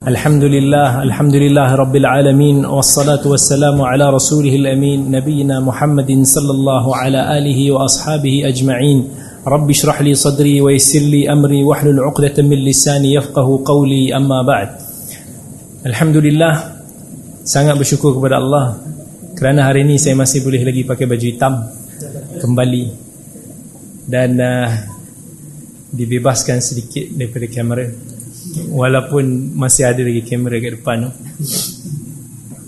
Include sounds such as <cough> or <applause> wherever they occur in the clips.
الحمد لله الحمد لله رب العالمين والصلاة والسلام على رسوله الأمين نبينا محمد صلى الله على آله وأصحابه أجمعين رب اشرح لي صدري ويسر لي أمري واحلل عقدة من لساني يفقه قولي أما بعد الحمد لله sangat bersyukur kepada Allah kerana hari ini saya masih boleh lagi pakai baju hitam kembali dan uh, dibebaskan sedikit daripada kamera walaupun masih ada lagi kamera kat depan tu.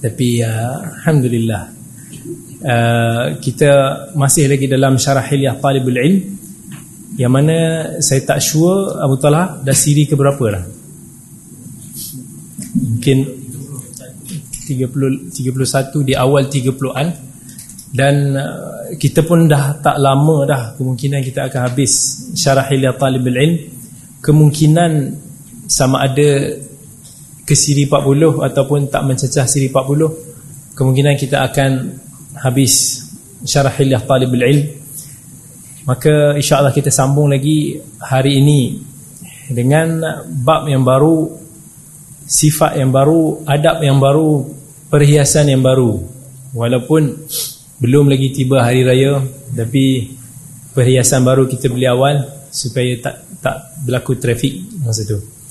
Tapi uh, alhamdulillah. Uh, kita masih lagi dalam syarah hilyah talibul ilm yang mana saya tak sure Abu Talha dah siri ke berapa dah. Mungkin 30 31 di awal 30-an dan uh, kita pun dah tak lama dah kemungkinan kita akan habis syarah hilyah talibul ilm. Kemungkinan sama ada ke siri 40 ataupun tak mencecah siri 40 kemungkinan kita akan habis syarah hilyah talibul ilm. Maka insyaAllah kita sambung lagi hari ini dengan bab yang baru sifat yang baru adab yang baru perhiasan yang baru. Walaupun belum lagi tiba hari raya tapi perhiasan baru kita beli awal supaya tak tak berlaku trafik masa tu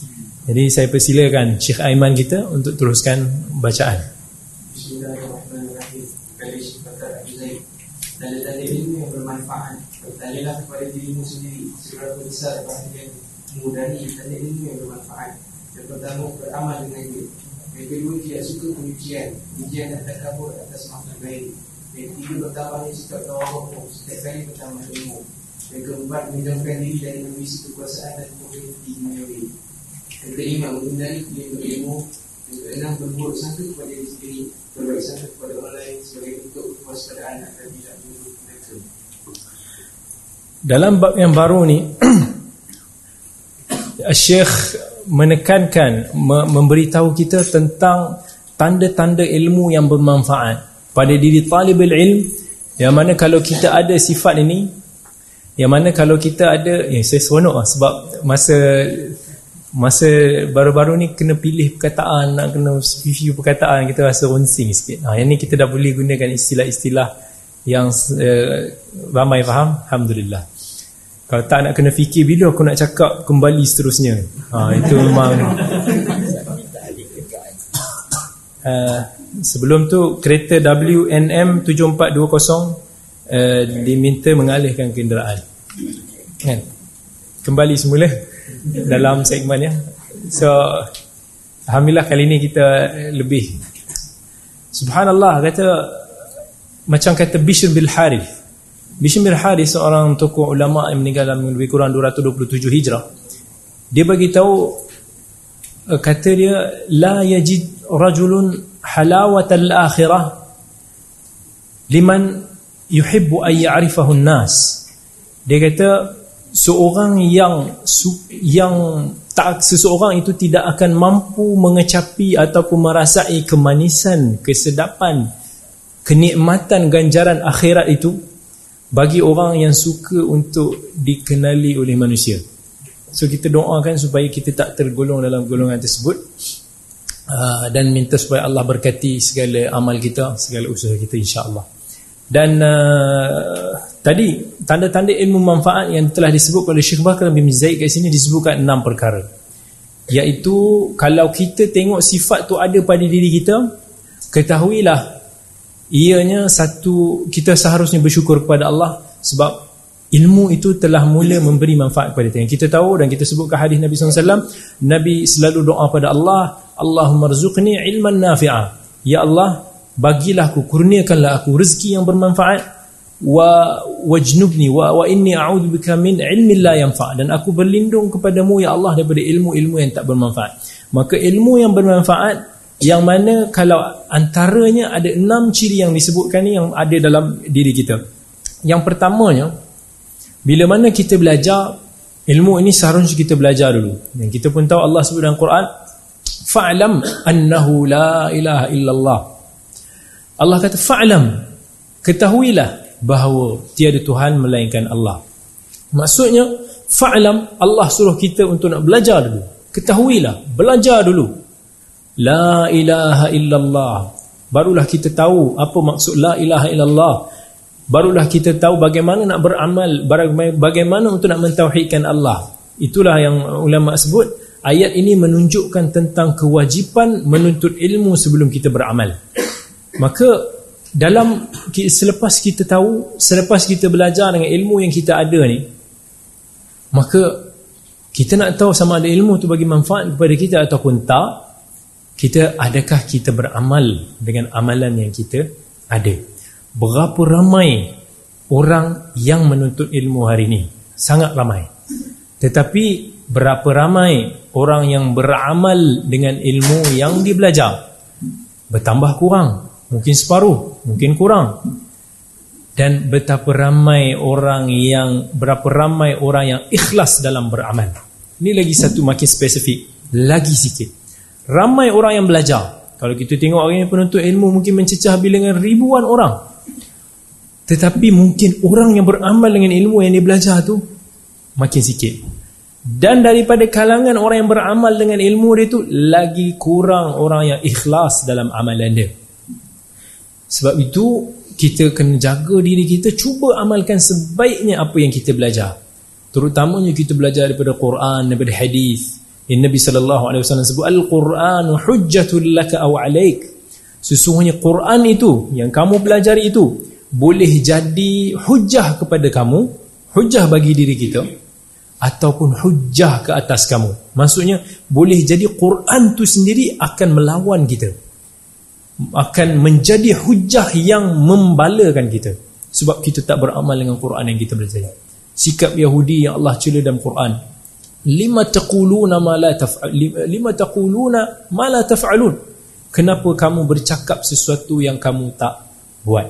jadi saya persilakan Syekh Aiman kita untuk teruskan bacaan. Bertanyalah kepada dirimu sendiri Seberapa besar bahagian Mengudari tanda ilmu yang bermanfaat Yang pertama beramal dengan dia Yang kedua tidak suka pencucian Ujian dan takabur atas makhluk lain Yang ketiga bertambahnya sikap tawahukum Setiap kali bertambah ilmu Yang keempat menjauhkan diri dari memisi kekuasaan dan komoditi duniawi kelima menghindari dia berilmu keenam berburuk sangka kepada diri sendiri Berbaik sangka kepada orang lain Sebagai bentuk kewaspadaan agar tidak menurut mereka. Dalam bab yang baru ni <clears throat> Syekh menekankan Memberitahu kita tentang Tanda-tanda ilmu yang bermanfaat Pada diri talibul ilm. Yang mana kalau kita ada sifat ini Yang mana kalau kita ada eh, Saya seronok lah sebab Masa Masa baru-baru ni kena pilih perkataan Nak kena review perkataan Kita rasa ronsing sikit. Ha, Yang ni kita dah boleh gunakan istilah-istilah Yang uh, ramai faham? Alhamdulillah. Kalau tak nak kena fikir Bila aku nak cakap kembali seterusnya. Ha, Itu memang uh, <coughs> Sebelum tu Kereta WNM 7420 uh, Diminta mengalihkan kenderaan. Kan? Kembali semula dalam segmen ya. So alhamdulillah kali ini kita lebih subhanallah kata macam kata Bishr bin Harith. Bishr bin Harith seorang tokoh ulama yang meninggal dalam lebih kurang 227 Hijrah. Dia bagi tahu eh, kata dia la yajid rajulun halawatal akhirah liman yuhibbu ay ya'rifahu an-nas. Dia kata seorang yang yang tak seseorang itu tidak akan mampu mengecapi ataupun merasai kemanisan, kesedapan, kenikmatan ganjaran akhirat itu bagi orang yang suka untuk dikenali oleh manusia. So kita doakan supaya kita tak tergolong dalam golongan tersebut uh, dan minta supaya Allah berkati segala amal kita, segala usaha kita insya-Allah. Dan uh, tadi tanda-tanda ilmu manfaat yang telah disebut oleh Syekh Bakar bin Zaid kat sini disebutkan enam perkara. Iaitu kalau kita tengok sifat tu ada pada diri kita, ketahuilah ianya satu kita seharusnya bersyukur kepada Allah sebab ilmu itu telah mula memberi manfaat kepada kita. Kita tahu dan kita sebutkan hadis Nabi SAW Nabi selalu doa pada Allah Allahumma rzuqni ilman nafi'ah Ya Allah bagilah aku kurniakanlah aku rezeki yang bermanfaat wajnubni wa wa inni a'udzubika min ilmin la yanfa. Dan aku berlindung kepadamu ya Allah daripada ilmu-ilmu yang tak bermanfaat. Maka ilmu yang bermanfaat yang mana kalau antaranya ada enam ciri yang disebutkan ni yang ada dalam diri kita. Yang pertamanya bila mana kita belajar ilmu ini seharusnya kita belajar dulu. Dan kita pun tahu Allah sebut dalam Quran fa'lam annahu la ilaha illallah. Allah kata fa'lam ketahuilah bahawa tiada Tuhan melainkan Allah. Maksudnya fa'lam Allah suruh kita untuk nak belajar dulu. Ketahuilah, belajar dulu. La ilaha illallah Barulah kita tahu apa maksud La ilaha illallah Barulah kita tahu bagaimana nak beramal Bagaimana untuk nak mentauhidkan Allah Itulah yang ulama sebut Ayat ini menunjukkan tentang kewajipan menuntut ilmu sebelum kita beramal Maka dalam selepas kita tahu Selepas kita belajar dengan ilmu yang kita ada ni Maka kita nak tahu sama ada ilmu tu bagi manfaat kepada kita ataupun tak kita adakah kita beramal dengan amalan yang kita ada? Berapa ramai orang yang menuntut ilmu hari ini sangat ramai. Tetapi berapa ramai orang yang beramal dengan ilmu yang dia belajar? Bertambah kurang mungkin separuh mungkin kurang. Dan betapa ramai orang yang berapa ramai orang yang ikhlas dalam beramal. Ini lagi satu makin spesifik lagi sikit. Ramai orang yang belajar. Kalau kita tengok orang yang penuntut ilmu mungkin mencecah bilangan ribuan orang. Tetapi mungkin orang yang beramal dengan ilmu yang dia belajar tu makin sikit. Dan daripada kalangan orang yang beramal dengan ilmu dia tu lagi kurang orang yang ikhlas dalam amalan dia sebab itu kita kena jaga diri kita cuba amalkan sebaiknya apa yang kita belajar. Terutamanya kita belajar daripada Quran daripada hadis. Yang Nabi sallallahu alaihi wasallam sebut al-Quran hujjatul laka aw alaik. Sesungguhnya Quran itu yang kamu belajar itu boleh jadi hujah kepada kamu hujah bagi diri kita ataupun hujah ke atas kamu. Maksudnya boleh jadi Quran tu sendiri akan melawan kita akan menjadi hujah yang membalakan kita. Sebab kita tak beramal dengan Quran yang kita belajar. Sikap Yahudi yang Allah cela dalam Quran. Lima taquluna ma la taf'al lima taquluna ma la taf'alun. Kenapa kamu bercakap sesuatu yang kamu tak buat?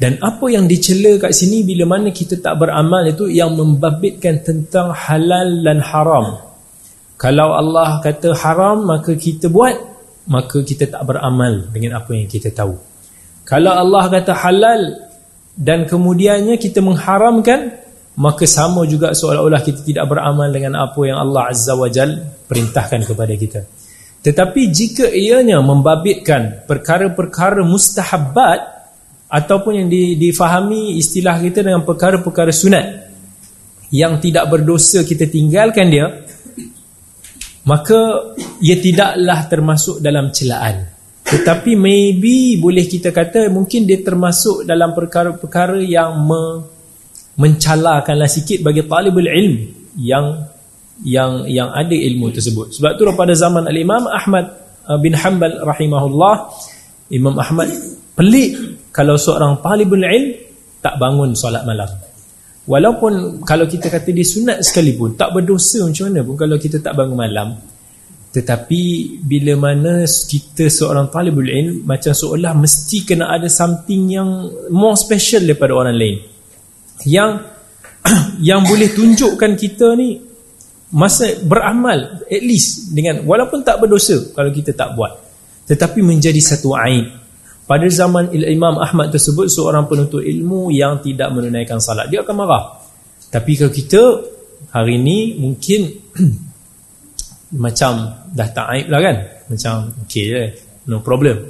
Dan apa yang dicela kat sini bila mana kita tak beramal itu yang membabitkan tentang halal dan haram. Kalau Allah kata haram maka kita buat maka kita tak beramal dengan apa yang kita tahu. Kalau Allah kata halal dan kemudiannya kita mengharamkan maka sama juga seolah-olah kita tidak beramal dengan apa yang Allah Azza wa Jal perintahkan kepada kita. Tetapi jika ianya membabitkan perkara-perkara mustahabbat ataupun yang difahami istilah kita dengan perkara-perkara sunat yang tidak berdosa kita tinggalkan dia maka ia tidaklah termasuk dalam celaan. Tetapi maybe boleh kita kata mungkin dia termasuk dalam perkara-perkara yang me mencalakanlah sikit bagi talibul ilm yang yang yang ada ilmu tersebut. Sebab tu pada zaman al-Imam Ahmad uh, bin Hanbal rahimahullah Imam Ahmad pelik kalau seorang talibul ilm tak bangun solat malam Walaupun kalau kita kata dia sunat sekalipun Tak berdosa macam mana pun kalau kita tak bangun malam. Tetapi bila mana kita seorang talibul ilm Macam seolah mesti kena ada something yang more special daripada orang lain. Yang <clears throat> yang boleh tunjukkan kita ni Masa beramal at least dengan Walaupun tak berdosa kalau kita tak buat. Tetapi menjadi satu aib pada zaman Imam Ahmad tersebut seorang penuntut ilmu yang tidak menunaikan salat dia akan marah. Tapi kalau kita hari ini mungkin <clears throat> macam dah tak aib lah kan. Macam okey je, no problem.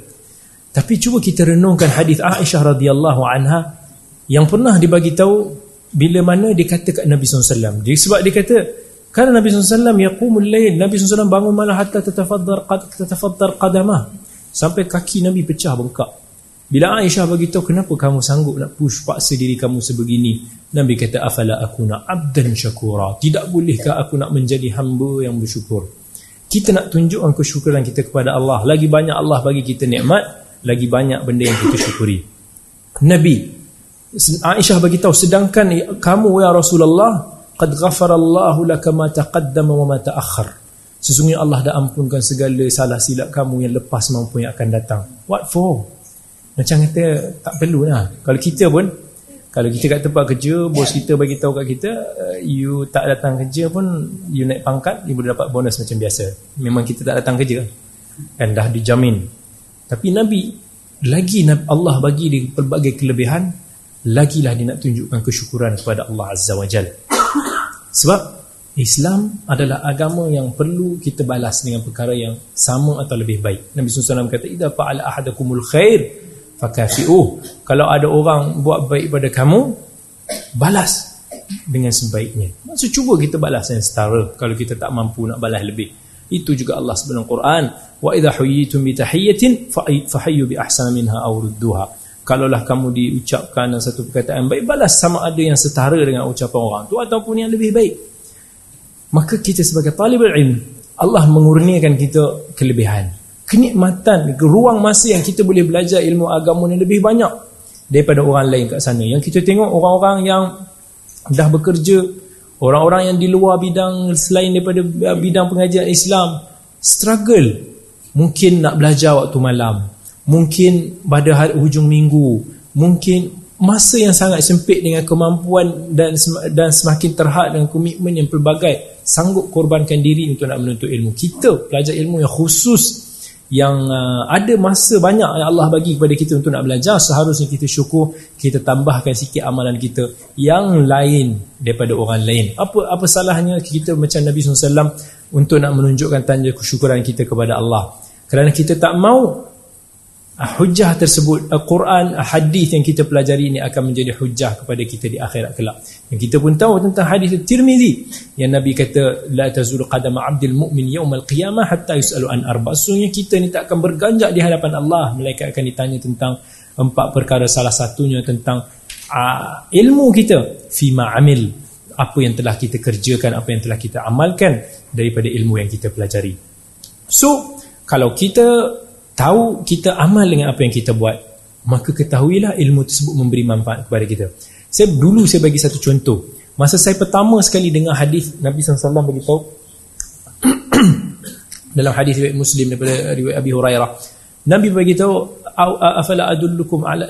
Tapi cuba kita renungkan hadis Aisyah radhiyallahu anha yang pernah dibagi tahu bila mana dia kata kat Nabi SAW dia, sebab dia kata kerana Nabi SAW yaqumul lail Nabi SAW bangun malam hatta tatafaddar qad tatafaddar qadamah Sampai kaki Nabi pecah bengkak. Bila Aisyah beritahu kenapa kamu sanggup nak push paksa diri kamu sebegini? Nabi kata afala akuna abdan syakura. Tidak bolehkah aku nak menjadi hamba yang bersyukur? Kita nak tunjukkan kesyukuran kita kepada Allah. Lagi banyak Allah bagi kita nikmat, lagi banyak benda yang kita syukuri. Nabi Aisyah beritahu sedangkan kamu ya Rasulullah qad ghafara Allahu laka ma taqaddama wa ma ta'akhkhar. Sesungguhnya Allah dah ampunkan segala salah silap kamu yang lepas maupun yang akan datang. What for? Macam kata tak perlu lah. Kalau kita pun, kalau kita kat tempat kerja, bos kita bagi tahu kat kita, uh, you tak datang kerja pun, you naik pangkat, you boleh dapat bonus macam biasa. Memang kita tak datang kerja. Dan dah dijamin. Tapi Nabi, lagi Allah bagi dia pelbagai kelebihan, lagilah dia nak tunjukkan kesyukuran kepada Allah Azza wa Jal. Sebab Islam adalah agama yang perlu kita balas dengan perkara yang sama atau lebih baik. Nabi SAW kata, Ida fa'ala ahadakumul khair fakafi'uh. Kalau ada orang buat baik pada kamu, balas dengan sebaiknya. Maksud cuba kita balas yang setara kalau kita tak mampu nak balas lebih. Itu juga Allah sebelum Quran. Wa idha huyitum bi tahiyyatin fahayyu bi ahsana minha aw rudduha. Kalaulah kamu diucapkan satu perkataan baik, balas sama ada yang setara dengan ucapan orang tu ataupun yang lebih baik maka kita sebagai talibul ilm Allah mengurniakan kita kelebihan. Kenikmatan ruang masa yang kita boleh belajar ilmu agama yang lebih banyak daripada orang lain kat sana. Yang kita tengok orang-orang yang dah bekerja orang-orang yang di luar bidang selain daripada bidang pengajian Islam struggle. Mungkin nak belajar waktu malam. Mungkin pada hari, hujung minggu. Mungkin masa yang sangat sempit dengan kemampuan dan dan semakin terhad dengan komitmen yang pelbagai sanggup korbankan diri untuk nak menuntut ilmu. Kita pelajar ilmu yang khusus yang uh, ada masa banyak yang Allah bagi kepada kita untuk nak belajar seharusnya kita syukur kita tambahkan sikit amalan kita yang lain daripada orang lain. Apa apa salahnya kita macam Nabi SAW untuk nak menunjukkan tanda kesyukuran kita kepada Allah? Kerana kita tak mau hujah tersebut Al-Quran, hadis yang kita pelajari ini akan menjadi hujah kepada kita di akhirat kelak. Yang kita pun tahu tentang hadis Tirmizi yang Nabi kata la tazul qadama 'abdil mu'min yaumal qiyamah hatta yus'alu an arba'. Sungguhnya kita ni tak akan berganjak di hadapan Allah malaikat akan ditanya tentang empat perkara salah satunya tentang uh, ilmu kita fima amil apa yang telah kita kerjakan apa yang telah kita amalkan daripada ilmu yang kita pelajari. So kalau kita tahu kita amal dengan apa yang kita buat maka ketahuilah ilmu tersebut memberi manfaat kepada kita. Saya dulu saya bagi satu contoh. Masa saya pertama sekali dengar hadis Nabi SAW bagi tahu dalam hadis riwayat Muslim daripada riwayat Abi Hurairah Nabi bagi tahu afala adullukum ala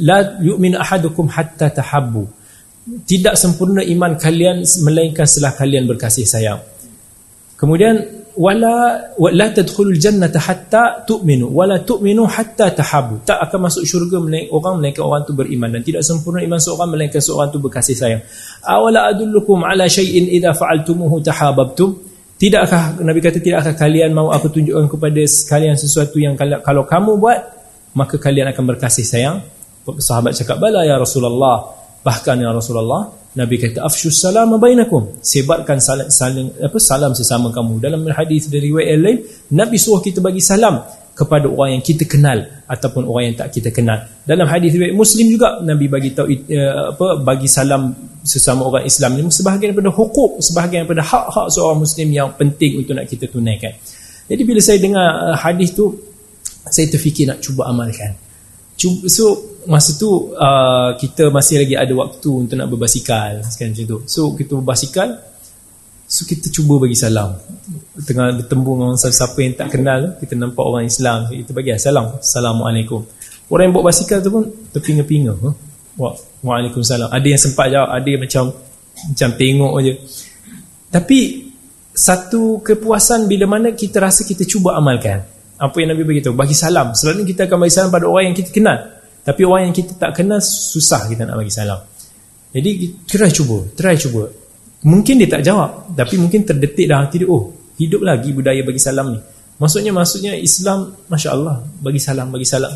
la yu'minu ahadukum hatta tahabbu. Tidak sempurna iman kalian melainkan setelah kalian berkasih sayang. Kemudian wala la tadkhulul jannata hatta tu'minu wala tu'minu hatta tahabu. Tak akan masuk syurga melainkan orang melainkan orang tu beriman. Dan tidak sempurna iman seorang melainkan seorang tu berkasih sayang. Awala adullukum ala shay'in idza fa'altumuhu tahabbtum tidakkah nabi kata tidakkah kalian mau aku tunjukkan kepada sekalian sesuatu yang kalau kamu buat maka kalian akan berkasih sayang. Sahabat cakap bala ya rasulullah. Bahkan ya rasulullah Nabi kata afshus salam bainakum. Sebarkan salam, saling apa salam sesama kamu. Dalam hadis dari riwayat lain Nabi suruh kita bagi salam kepada orang yang kita kenal ataupun orang yang tak kita kenal. Dalam hadis riwayat Muslim juga Nabi bagi tahu uh, apa bagi salam sesama orang Islam ini sebahagian daripada hukuk sebahagian daripada hak-hak seorang muslim yang penting untuk nak kita tunaikan. Jadi bila saya dengar uh, hadis tu saya terfikir nak cuba amalkan. So masa tu uh, kita masih lagi ada waktu untuk nak berbasikal sekarang macam tu. So kita berbasikal so kita cuba bagi salam. Tengah bertembung dengan siapa yang tak kenal kita nampak orang Islam kita bagi salam. Assalamualaikum. Orang yang bawa basikal tu pun terpinga-pinga. Huh? Waalaikumsalam. Ada yang sempat jawab ada yang macam macam tengok aja tapi satu kepuasan bila mana kita rasa kita cuba amalkan. Apa yang Nabi beritahu? Bagi salam. Selalu kita akan bagi salam pada orang yang kita kenal tapi orang yang kita tak kenal susah kita nak bagi salam. Jadi try cuba, try cuba. Mungkin dia tak jawab, tapi mungkin terdetik dalam hati dia, oh, hidup lagi budaya bagi salam ni. Maksudnya maksudnya Islam, masya-Allah, bagi salam, bagi salam.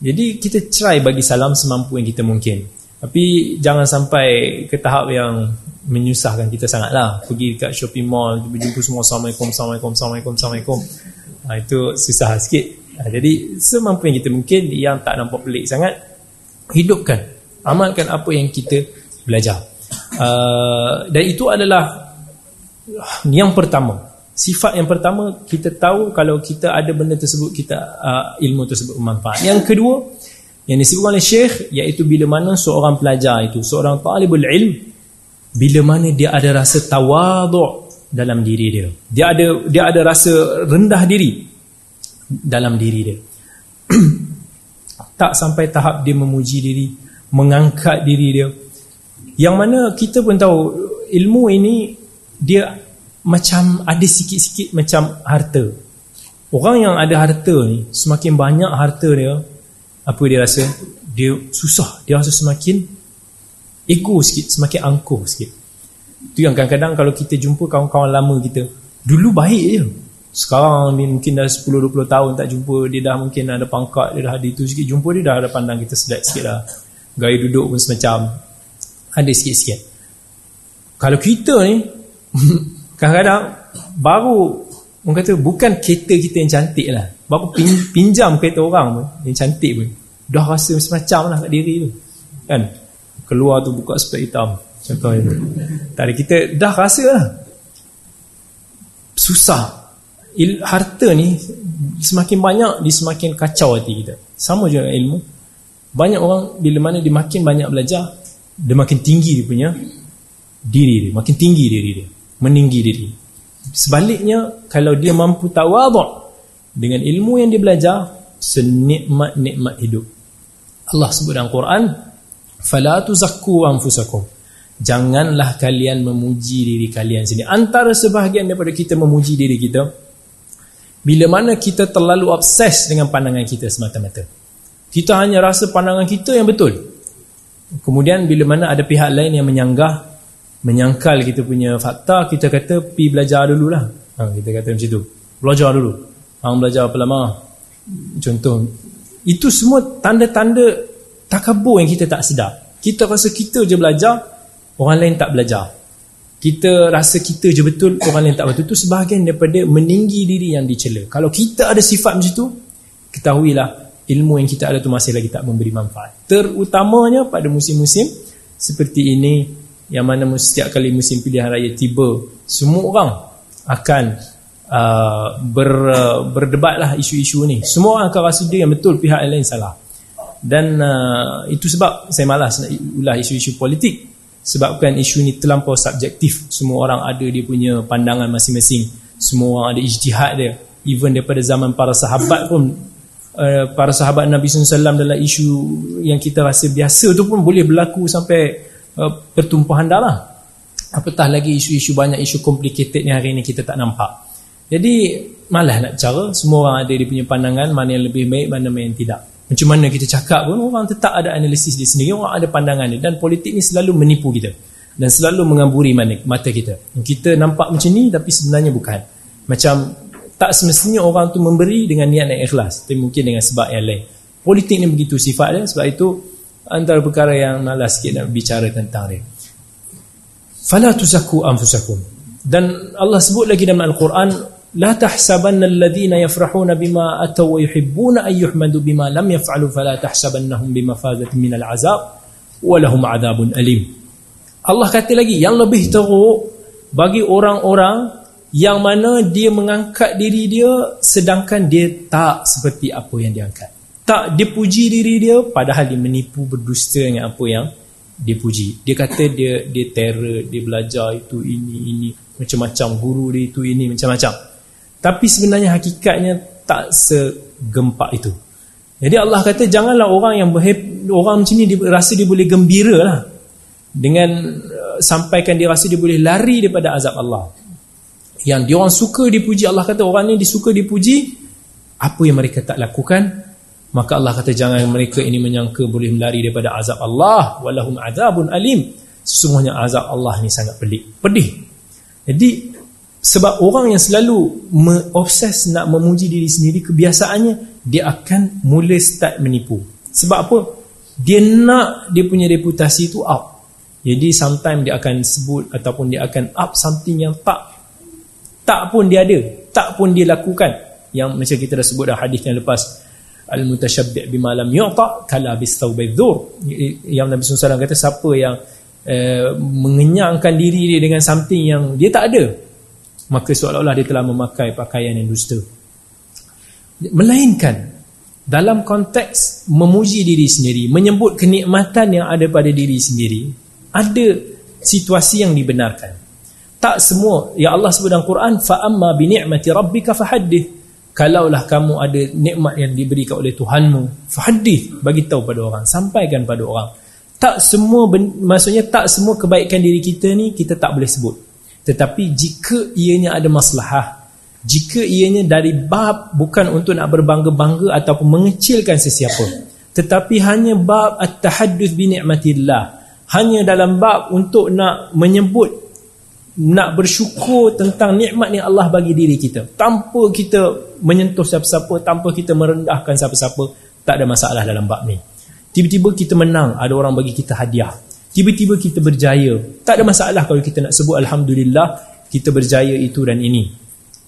Jadi kita try bagi salam semampu yang kita mungkin. Tapi jangan sampai ke tahap yang menyusahkan kita sangatlah. Pergi dekat shopping mall, berjumpa semua assalamualaikum, assalamualaikum, assalamualaikum, assalamualaikum. Ha, itu susah sikit. Ha, jadi semampu yang kita mungkin yang tak nampak pelik sangat hidupkan, amalkan apa yang kita belajar. Uh, dan itu adalah yang pertama. Sifat yang pertama kita tahu kalau kita ada benda tersebut kita uh, ilmu tersebut bermanfaat. Yang kedua yang disebutkan oleh Syekh iaitu bila mana seorang pelajar itu, seorang talibul ilm bila mana dia ada rasa tawaduk dalam diri dia. Dia ada dia ada rasa rendah diri dalam diri dia. <clears throat> Tak sampai tahap dia memuji diri mengangkat diri dia. Yang mana kita pun tahu ilmu ini dia macam ada sikit-sikit macam harta. Orang yang ada harta ni semakin banyak harta dia apa dia rasa? Dia susah. Dia rasa semakin ego sikit semakin angkuh sikit. Itu yang kadang-kadang kalau kita jumpa kawan-kawan lama kita, dulu baik je. Sekarang ni mungkin dah 10-20 tahun tak jumpa, dia dah mungkin ada pangkat, dia dah ada itu sikit. Jumpa dia dah ada pandang kita sedap sikit lah. Gaya duduk pun semacam ada sikit-sikit. Kalau kita ni, <laughs> kadang-kadang baru, orang kata bukan kereta kita yang cantik lah. Baru pinjam kereta orang pun, yang cantik pun. Dah rasa semacam lah kat diri tu. Kan? Keluar tu buka spek hitam. Contohnya. Tadi kita dah rasa lah. Susah il, harta ni semakin banyak dia semakin kacau hati kita. Sama juga ilmu. Banyak orang bila mana dia makin banyak belajar dia makin tinggi dia punya diri dia. Makin tinggi diri dia. Meninggi diri. Sebaliknya kalau dia mampu tawaduk dengan ilmu yang dia belajar senikmat-nikmat hidup. Allah sebut dalam Quran fala tuzakku anfusakum. Janganlah kalian memuji diri kalian sendiri. Antara sebahagian daripada kita memuji diri kita bila mana kita terlalu obses dengan pandangan kita semata-mata. Kita hanya rasa pandangan kita yang betul. Kemudian bila mana ada pihak lain yang menyanggah, menyangkal kita punya fakta, kita kata pi belajar dululah. Ha, kita kata macam tu. Belajar dulu. Hang belajar apa lama? Contoh. Itu semua tanda-tanda takabur yang kita tak sedar. Kita rasa kita je belajar, orang lain tak belajar kita rasa kita je betul orang lain tak betul. Itu sebahagian daripada meninggi diri yang dicela. Kalau kita ada sifat macam tu ketahuilah ilmu yang kita ada tu masih lagi tak memberi manfaat. Terutamanya pada musim-musim seperti ini yang mana setiap kali musim pilihan raya tiba semua orang akan uh, ber, uh, berdebatlah isu-isu ni. Semua orang akan rasa dia yang betul pihak lain salah. Dan uh, itu sebab saya malas nak ulah isu-isu politik sebabkan isu ni terlampau subjektif. Semua orang ada dia punya pandangan masing-masing. Semua orang ada ijtihad dia. Even daripada zaman para sahabat pun uh, para sahabat Nabi SAW dalam isu yang kita rasa biasa tu pun boleh berlaku sampai uh, pertumpahan darah. Apatah lagi isu-isu banyak isu complicated yang hari ni kita tak nampak. Jadi malah nak cara semua orang ada dia punya pandangan mana yang lebih baik mana yang tidak macam mana kita cakap pun orang tetap ada analisis dia sendiri orang ada pandangan dia. Dan politik ni selalu menipu kita. Dan selalu mengamburi mata kita. Kita nampak macam ni tapi sebenarnya bukan. Macam tak semestinya orang tu memberi dengan niat yang ikhlas. Tapi mungkin dengan sebab yang lain. Politik ni begitu sifat dia. Sebab itu antara perkara yang malas sikit nak bicara tentang dia. Fala tuzaku anfusakum. Dan Allah sebut lagi dalam Al-Quran لا تحسبن الذين يفرحون بما أتوا ويحبون أن يحمدوا بما لم يفعلوا فلا تحسبنهم بمفازة من العذاب ولهم عذاب أليم Allah kata lagi yang lebih teruk bagi orang-orang yang mana dia mengangkat diri dia sedangkan dia tak seperti apa yang dia angkat tak dia puji diri dia padahal dia menipu berdusta dengan apa yang dia puji dia kata dia dia terror dia belajar itu ini ini macam-macam guru dia itu ini macam-macam tapi sebenarnya hakikatnya tak segempak itu. Jadi Allah kata janganlah orang yang berheb, orang macam ni rasa dia boleh gembira lah. Dengan uh, sampaikan dia rasa dia boleh lari daripada azab Allah. Yang dia orang suka dipuji Allah kata orang ni disuka dipuji apa yang mereka tak lakukan? Maka Allah kata jangan mereka ini menyangka boleh melari daripada azab Allah. Walahum azabun alim. Sesungguhnya azab Allah ni sangat pedih pedih. Jadi sebab orang yang selalu obses nak memuji diri sendiri kebiasaannya dia akan mula start menipu. Sebab apa? Dia nak dia punya reputasi itu up. Jadi sometimes dia akan sebut ataupun dia akan up something yang tak tak pun dia ada, tak pun dia lakukan. Yang macam kita dah sebut dalam hadis yang lepas al-mutashabbi' bima lam yu'ta kala bis thawbidhur. Yang Nabi SAW kata siapa yang uh, mengenyangkan diri dia dengan something yang dia tak ada maka seolah-olah dia telah memakai pakaian yang dusta. Melainkan dalam konteks memuji diri sendiri menyebut kenikmatan yang ada pada diri sendiri ada situasi yang dibenarkan. Tak semua ya Allah sebut dalam Quran fa amma bi ni'mati rabbika fahaddith. Kalaulah kamu ada nikmat yang diberikan oleh Tuhanmu fahaddith bagi tahu pada orang sampaikan pada orang. Tak semua maksudnya tak semua kebaikan diri kita ni kita tak boleh sebut tetapi jika ianya ada maslahah, jika ianya dari bab bukan untuk nak berbangga-bangga ataupun mengecilkan sesiapa, tetapi hanya bab at-tahadduth bi ni'matillah, hanya dalam bab untuk nak menyebut nak bersyukur tentang nikmat yang Allah bagi diri kita tanpa kita menyentuh siapa-siapa tanpa kita merendahkan siapa-siapa tak ada masalah dalam bab ni. Tiba-tiba kita menang ada orang bagi kita hadiah tiba-tiba kita berjaya. Tak ada masalah kalau kita nak sebut Alhamdulillah kita berjaya itu dan ini.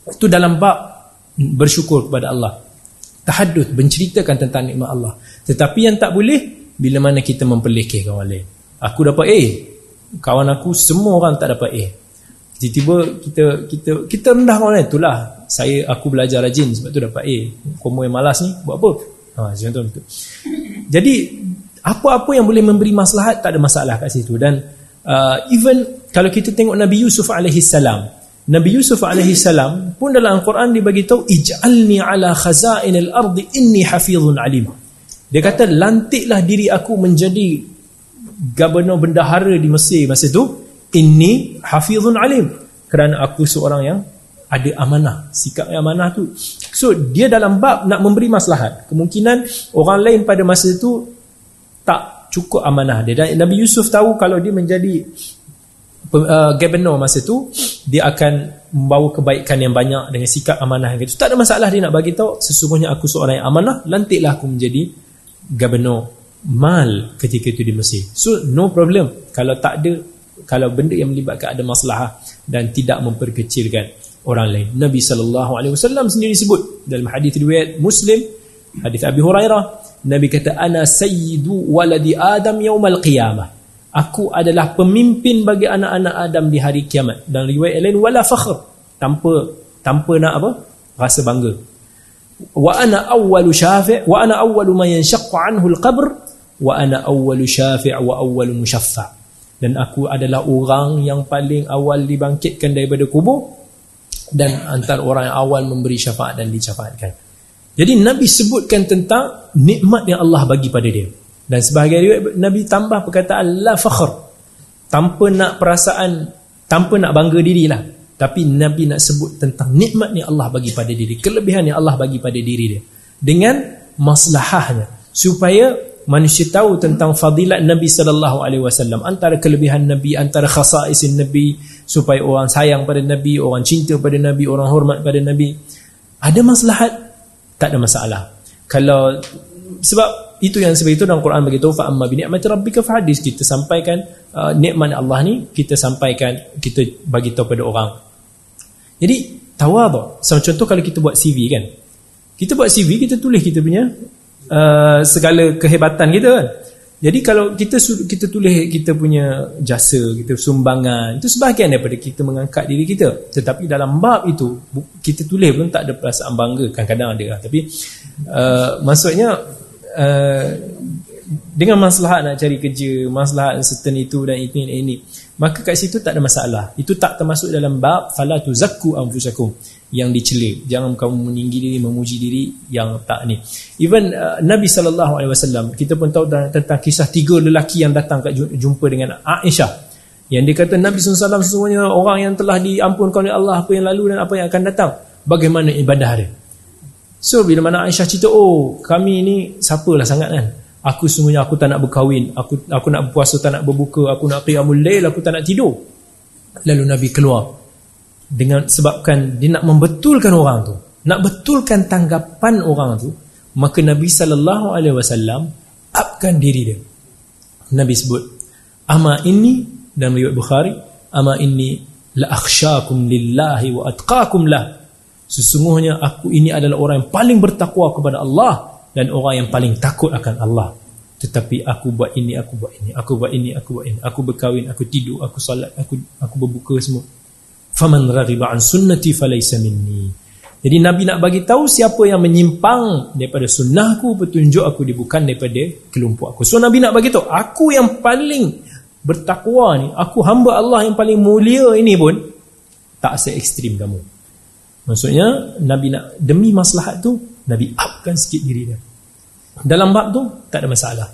Itu dalam bab bersyukur kepada Allah. Tahadud menceritakan tentang nikmat Allah. Tetapi yang tak boleh bila mana kita memperlekehkan orang lain. Aku dapat A. Kawan aku semua orang tak dapat A. Tiba-tiba kita kita kita rendah orang lain. Itulah saya aku belajar rajin sebab tu dapat A. Kamu yang malas ni buat apa? Ha jadi apa-apa yang boleh memberi maslahat tak ada masalah kat situ. Dan uh, even kalau kita tengok Nabi Yusuf alaihi salam Nabi Yusuf alaihi salam pun dalam Al-Quran dia bagi tahu ij'alni ala khazainil ardi inni hafizun alim. Dia kata lantiklah diri aku menjadi gubernur bendahara di Mesir masa tu Inni hafizun alim. Kerana aku seorang yang ada amanah sikap yang amanah tu. So dia dalam bab nak memberi maslahat. Kemungkinan orang lain pada masa itu tak cukup amanah dia. Dan Nabi Yusuf tahu kalau dia menjadi uh, governor masa tu dia akan membawa kebaikan yang banyak dengan sikap amanah yang itu tak ada masalah dia nak bagi tahu sesungguhnya aku seorang yang amanah lantiklah aku menjadi governor mal ketika itu di Mesir. So no problem. Kalau tak ada kalau benda yang melibatkan ada masalah dan tidak memperkecilkan orang lain. Nabi sallallahu alaihi wasallam sendiri sebut dalam hadis riwayat Muslim, hadis Abi Hurairah, Nabi kata ana sayyidu waladi Adam yaumal qiyamah. Aku adalah pemimpin bagi anak-anak Adam di hari kiamat. Dan riwayat lain wala fakhr, tanpa tanpa nak apa? rasa bangga. Wa ana awwalu syafi' wa ana awwalu man yanshaqqu anhu al-qabr wa ana awwalu syafi' wa awwalu mushaffa' dan aku adalah orang yang paling awal dibangkitkan daripada kubur dan antara orang yang awal memberi syafaat dan disyafaatkan. Jadi Nabi sebutkan tentang nikmat yang Allah bagi pada dia. Dan sebahagian riwayat Nabi tambah perkataan la fakhr. Tanpa nak perasaan, tanpa nak bangga dirilah. Tapi Nabi nak sebut tentang nikmat yang Allah bagi pada diri, kelebihan yang Allah bagi pada diri dia. Dengan maslahahnya supaya manusia tahu tentang fadilat Nabi sallallahu alaihi wasallam antara kelebihan Nabi antara khasais Nabi supaya orang sayang pada Nabi orang cinta pada Nabi orang hormat pada Nabi ada maslahat tak ada masalah kalau sebab itu yang sebab itu dalam Quran bagi tahu fa amma bi ni'mati rabbika fa hadis kita sampaikan uh, nikmat Allah ni kita sampaikan kita bagi tahu pada orang. Jadi tawadhu so, contoh kalau kita buat CV kan. Kita buat CV kita tulis kita punya uh, segala kehebatan kita kan. Jadi kalau kita kita tulis kita punya jasa, kita sumbangan, itu sebahagian daripada kita mengangkat diri kita. Tetapi dalam bab itu kita tulis pun tak ada perasaan bangga, kadang-kadang ada lah. Tapi uh, maksudnya uh, dengan masalah nak cari kerja, masalah certain itu dan ini dan ini, maka kat situ tak ada masalah. Itu tak termasuk dalam bab fala tuzakku anfusakum yang dicela. Jangan kamu meninggi diri memuji diri yang tak ni. Even uh, Nabi sallallahu alaihi wasallam kita pun tahu tentang kisah tiga lelaki yang datang kat jumpa dengan Aisyah. Yang dia kata Nabi wasallam semuanya orang yang telah diampunkan oleh Allah apa yang lalu dan apa yang akan datang. Bagaimana ibadah dia? So bila mana Aisyah cerita oh kami ni siapalah sangat kan? Aku semuanya aku tak nak berkahwin. Aku aku nak berpuasa tak nak berbuka. Aku nak qiyamul lail aku tak nak tidur. Lalu Nabi keluar dengan sebabkan dia nak membetulkan orang tu nak betulkan tanggapan orang tu maka Nabi sallallahu alaihi wasallam upkan diri dia. Nabi sebut ama ini dan riwayat Bukhari ama ini la akhsyakum lillahi wa atqakum lah. Sesungguhnya aku ini adalah orang yang paling bertakwa kepada Allah dan orang yang paling takut akan Allah. Tetapi aku buat ini aku buat ini aku buat ini aku buat ini. Aku berkahwin aku tidur aku solat aku aku berbuka semua faman raghiba an sunnati falaysa minni. Jadi nabi nak bagi tahu siapa yang menyimpang daripada sunnahku petunjuk aku dia bukan daripada kelompok aku. So nabi nak bagi tahu aku yang paling bertakwa ni aku hamba Allah yang paling mulia ini pun tak se ekstrim kamu. Maksudnya nabi nak demi maslahat tu nabi upkan sikit diri dia. Dalam bab tu tak ada masalah.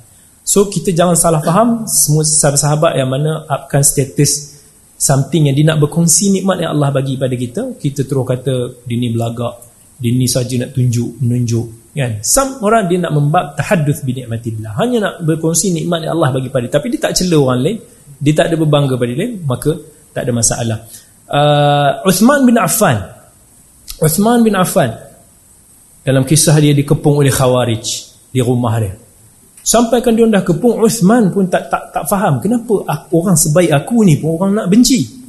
So kita jangan salah faham semua sahabat-sahabat yang mana upkan status something yang dia nak berkongsi nikmat yang Allah bagi pada kita kita terus kata dia ni belagak dia ni saja nak tunjuk menunjuk. Kan? Some orang dia nak membab tahadduth bi nikmatillah hanya nak berkongsi nikmat yang Allah bagi pada dia tapi dia tak cela orang lain. Dia tak ada berbangga pada dia lain maka tak ada masalah. Uh, Uthman bin Affan. Uthman bin Affan. Dalam kisah dia dikepung oleh Khawarij di rumah dia sampaikan dia dah kepung Uthman pun tak tak tak faham. Kenapa aku, orang sebaik aku ni pun orang nak benci?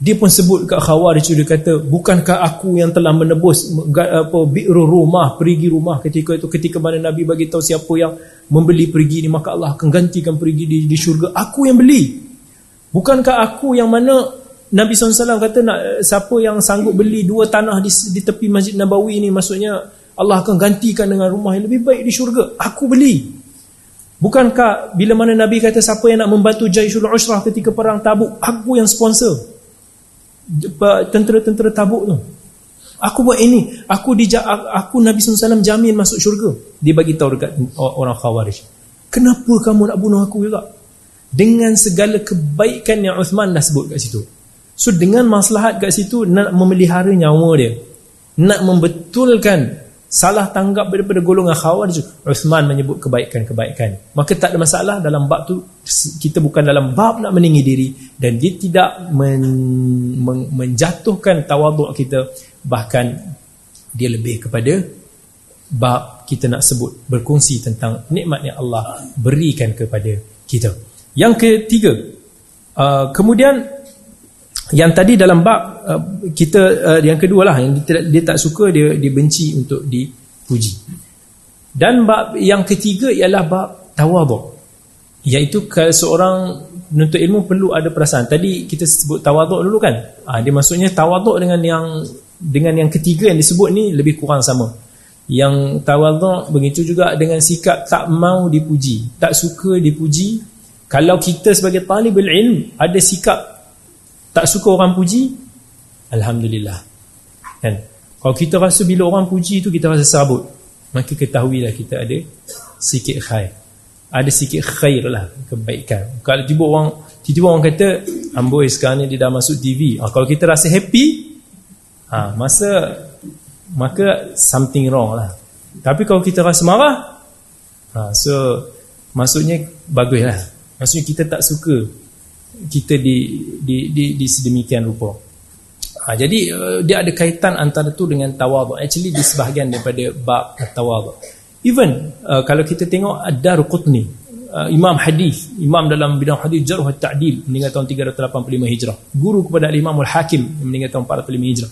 Dia pun sebut kat Khawarij dia kata bukankah aku yang telah menebus apa bi'ru rumah perigi rumah ketika itu ketika mana Nabi bagi tahu siapa yang membeli perigi ni maka Allah akan gantikan perigi di, di syurga. Aku yang beli. Bukankah aku yang mana Nabi SAW kata nak siapa yang sanggup beli dua tanah di, di tepi Masjid Nabawi ni maksudnya Allah akan gantikan dengan rumah yang lebih baik di syurga. Aku beli bukankah bila mana Nabi kata siapa yang nak membantu Jaisul Usrah ketika perang tabuk aku yang sponsor? Tentera-tentera tabuk tu. Aku buat ini. Aku di aku Nabi SAW jamin masuk syurga. Dia bagi tahu dekat orang khawarij. Kenapa kamu nak bunuh aku juga? Dengan segala kebaikan yang Uthman dah sebut kat situ. So dengan maslahat kat situ nak memelihara nyawa dia. Nak membetulkan salah tanggap daripada golongan khawarij Uthman menyebut kebaikan-kebaikan. Maka tak ada masalah dalam bab tu kita bukan dalam bab nak meninggi diri dan dia tidak men, men, menjatuhkan tawaduk kita. Bahkan dia lebih kepada bab kita nak sebut berkongsi tentang nikmat yang Allah berikan kepada kita. Yang ketiga uh, kemudian yang tadi dalam bab uh, kita uh, yang kedua lah yang dia, dia tak suka dia dia benci untuk dipuji. Dan bab yang ketiga ialah bab tawaduk iaitu kalau seorang menuntut ilmu perlu ada perasaan. Tadi kita sebut tawaduk dulu kan? Ha, dia maksudnya tawaduk dengan yang dengan yang ketiga yang disebut ni lebih kurang sama. Yang tawaduk begitu juga dengan sikap tak mau dipuji. Tak suka dipuji. Kalau kita sebagai talibul ilm ada sikap tak suka orang puji? Alhamdulillah. Kan? Kalau kita rasa bila orang puji tu Kita rasa sabut Maka ketahuilah kita ada Sikit khair. Ada sikit khair lah Kebaikan. Kalau tiba orang Tiba-tiba orang kata Amboi sekarang ni dia dah masuk TV ha, Kalau kita rasa happy ha, Masa Maka something wrong lah. Tapi kalau kita rasa marah ha, So Maksudnya Bagus lah Maksudnya kita tak suka kita di di di, di sedemikian rupa. Ha, jadi uh, dia ada kaitan antara tu dengan tawaduk. Actually di sebahagian daripada bab tawaduk. Even uh, kalau kita tengok Ad-Darqutni, uh, Imam hadis, imam dalam bidang hadis Jarh wa Ta'dil meninggal tahun 385 Hijrah. Guru kepada Imam Al-Hakim meninggal tahun 405 Hijrah.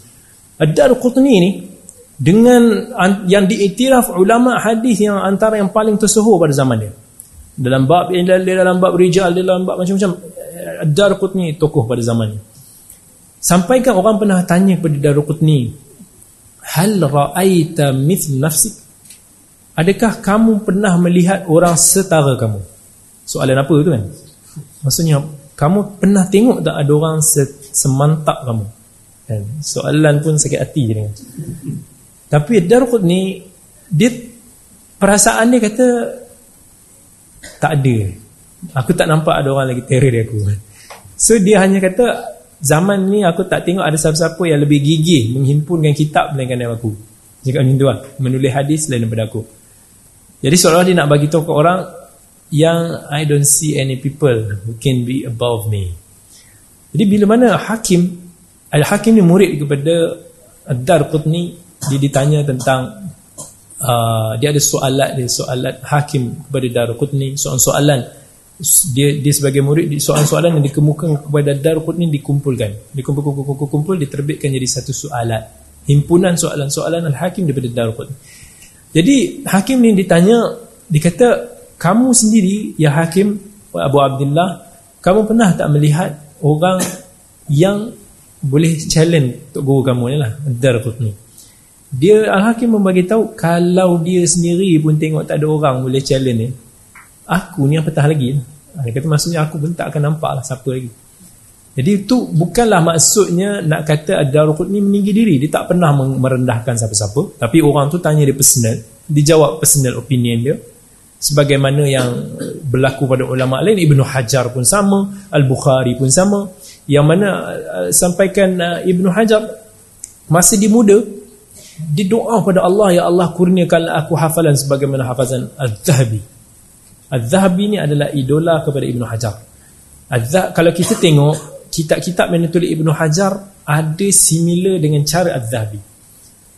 Ad-Darqutni ni dengan yang diiktiraf ulama hadis yang antara yang paling tersohor pada zaman dia dalam bab dalam bab rijal dalam bab macam-macam Darqutni tokoh pada zaman ini. Sampaikan orang pernah tanya kepada Darqutni, "Hal ra'aita mithl nafsik?" Adakah kamu pernah melihat orang setara kamu? Soalan apa tu kan? Maksudnya kamu pernah tengok tak ada orang semantap kamu? Kan? Soalan pun sakit hati je dengan. Tapi Darqutni dia perasaan dia kata tak ada Aku tak nampak ada orang lagi terror dia aku. So dia hanya kata zaman ni aku tak tengok ada siapa-siapa yang lebih gigih menghimpunkan kitab melainkan aku. Jika macam tu lah. Menulis hadis lain daripada aku. Jadi seolah dia nak bagi tahu ke orang yang I don't see any people who can be above me. Jadi bila mana Hakim Al-Hakim ni murid kepada Ad-Dar Qutni dia ditanya tentang uh, dia ada soalan dia soalan Hakim kepada Dar Qutni soalan-soalan dia dia sebagai murid soalan-soalan yang dikemukakan kepada Darqutni dikumpulkan. Dikumpul-kumpul-kumpul diterbitkan jadi satu soalan. Himpunan soalan-soalan al-hakim daripada Darqutni jadi hakim ni ditanya dia kata kamu sendiri ya hakim Abu Abdullah kamu pernah tak melihat orang yang boleh challenge untuk guru kamu ni lah Darqutni dia al-hakim membagi tahu kalau dia sendiri pun tengok tak ada orang boleh challenge ni aku ni yang petah lagi? Ha, dia kata maksudnya aku pun tak akan nampak lah siapa lagi. Jadi itu bukanlah maksudnya nak kata ada rukun ni meninggi diri. Dia tak pernah merendahkan siapa-siapa. Tapi orang tu tanya dia personal. Dijawab personal opinion dia. Sebagaimana yang berlaku pada ulama lain. Ibnu Hajar pun sama. Al-Bukhari pun sama. Yang mana uh, sampaikan uh, Ibnu Hajar masa dia muda dia doa pada Allah ya Allah kurniakan aku hafalan sebagaimana hafalan Al-Zahabi Az-Zahabi ni adalah idola kepada Ibn Hajar. Az kalau kita tengok kitab-kitab yang ditulis Ibnu Hajar ada similar dengan cara Az-Zahabi.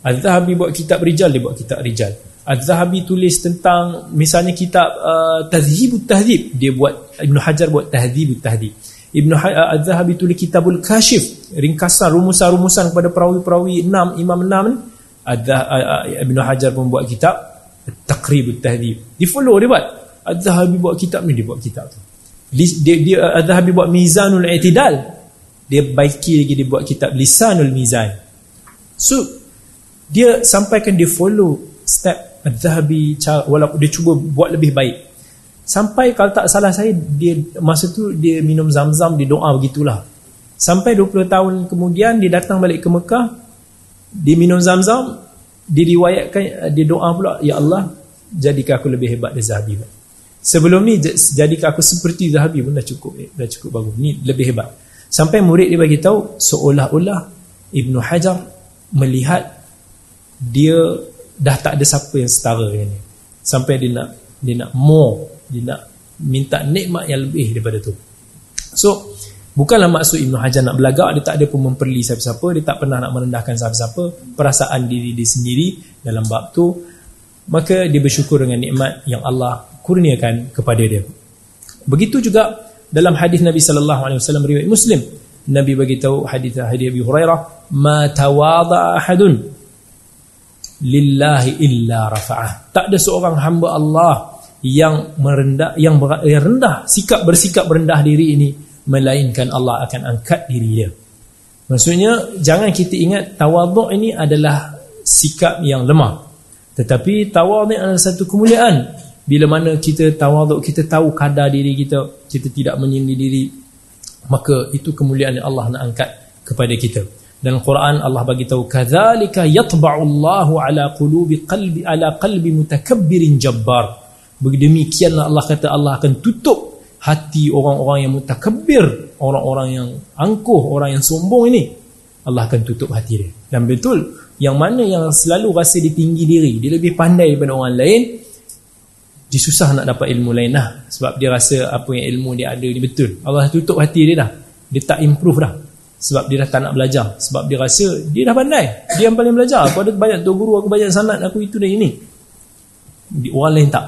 Az-Zahabi buat kitab rijal, dia buat kitab rijal. Az-Zahabi tulis tentang misalnya kitab uh, Tazhibut Tahzib, dia buat Ibnu Hajar buat Tahzibut Tahzib. Ibnu uh, Az-Zahabi tulis Kitabul Kashif, ringkasan rumusan-rumusan kepada perawi-perawi enam imam enam ni. Uh, uh, Ibnu Hajar pun buat kitab Taqribut Tahzib. Di follow dia buat. Az-Zahabi buat kitab ni dia buat kitab tu. Dia dia Az-Zahabi buat Mizanul I'tidal. Dia baiki lagi dia buat kitab Lisanul Mizan. So dia sampaikan dia follow step Az-Zahabi walaupun dia cuba buat lebih baik. Sampai kalau tak salah saya dia masa tu dia minum zam-zam dia doa begitulah. Sampai 20 tahun kemudian dia datang balik ke Mekah dia minum zam-zam diriwayatkan dia doa pula ya Allah jadikan aku lebih hebat dari Zahabi. Sebelum ni jadikan aku seperti Zahabi pun dah cukup dah cukup bagus. Ni lebih hebat. Sampai murid dia bagi tahu seolah-olah Ibnu Hajar melihat dia dah tak ada siapa yang setara dengan dia sampai dia nak dia nak more dia nak minta nikmat yang lebih daripada tu so bukanlah maksud Ibn Hajar nak belagak dia tak ada pun memperli siapa-siapa dia tak pernah nak merendahkan siapa-siapa perasaan diri dia sendiri dalam bab tu maka dia bersyukur dengan nikmat yang Allah kurniakan kepada dia begitu juga dalam hadis Nabi sallallahu alaihi wasallam riwayat Muslim Nabi bagi tahu hadis hadis Abi Hurairah ma tawadha ahadun lillahi illa rafa'ah. Tak ada seorang hamba Allah yang merendah yang, rendah sikap bersikap rendah diri ini melainkan Allah akan angkat diri dia. Maksudnya jangan kita ingat tawaduk ini adalah sikap yang lemah. Tetapi tawaduk adalah satu kemuliaan. Bila mana kita tawaduk, kita tahu kadar diri kita, kita tidak menyindir diri, maka itu kemuliaan yang Allah nak angkat kepada kita. Dan Quran Allah bagi tahu kadzalika yatba'u Allahu ala qulubi qalbi ala qalbi mutakabbirin jabbar. Begidemikianlah Allah kata Allah akan tutup hati orang-orang yang mutakabbir, orang-orang yang angkuh, orang yang sombong ini. Allah akan tutup hati dia. Dan betul yang mana yang selalu rasa dia tinggi diri, dia lebih pandai daripada orang lain, dia susah nak dapat ilmu lain lah. Sebab dia rasa apa yang ilmu dia ada ni betul. Allah tutup hati dia dah. Dia tak improve dah. Sebab dia dah tak nak belajar. Sebab dia rasa dia dah pandai. Dia yang paling belajar. Aku ada banyak tu guru aku banyak sanat aku itu dan ini. Orang lain tak.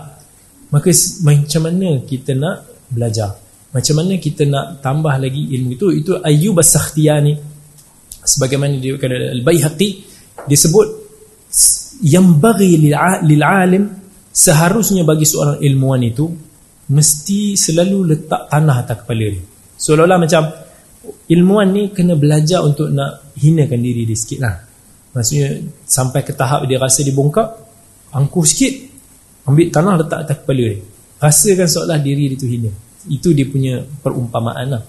Maka macam mana kita nak belajar? Macam mana kita nak tambah lagi ilmu itu? Itu Ayyub as-Sakhtiyani. Sebagaimana dia kata al-Baihaqi disebut yang bagi lil alim seharusnya bagi seorang ilmuwan itu mesti selalu letak tanah atas kepala dia. Seolah-olah macam ilmuwan ni kena belajar untuk nak hinakan diri dia sikit lah. Maksudnya sampai ke tahap dia rasa dia bongkak angkuh sikit ambil tanah letak atas kepala dia. Rasakan seolah diri dia tu hina. Itu dia punya perumpamaan lah.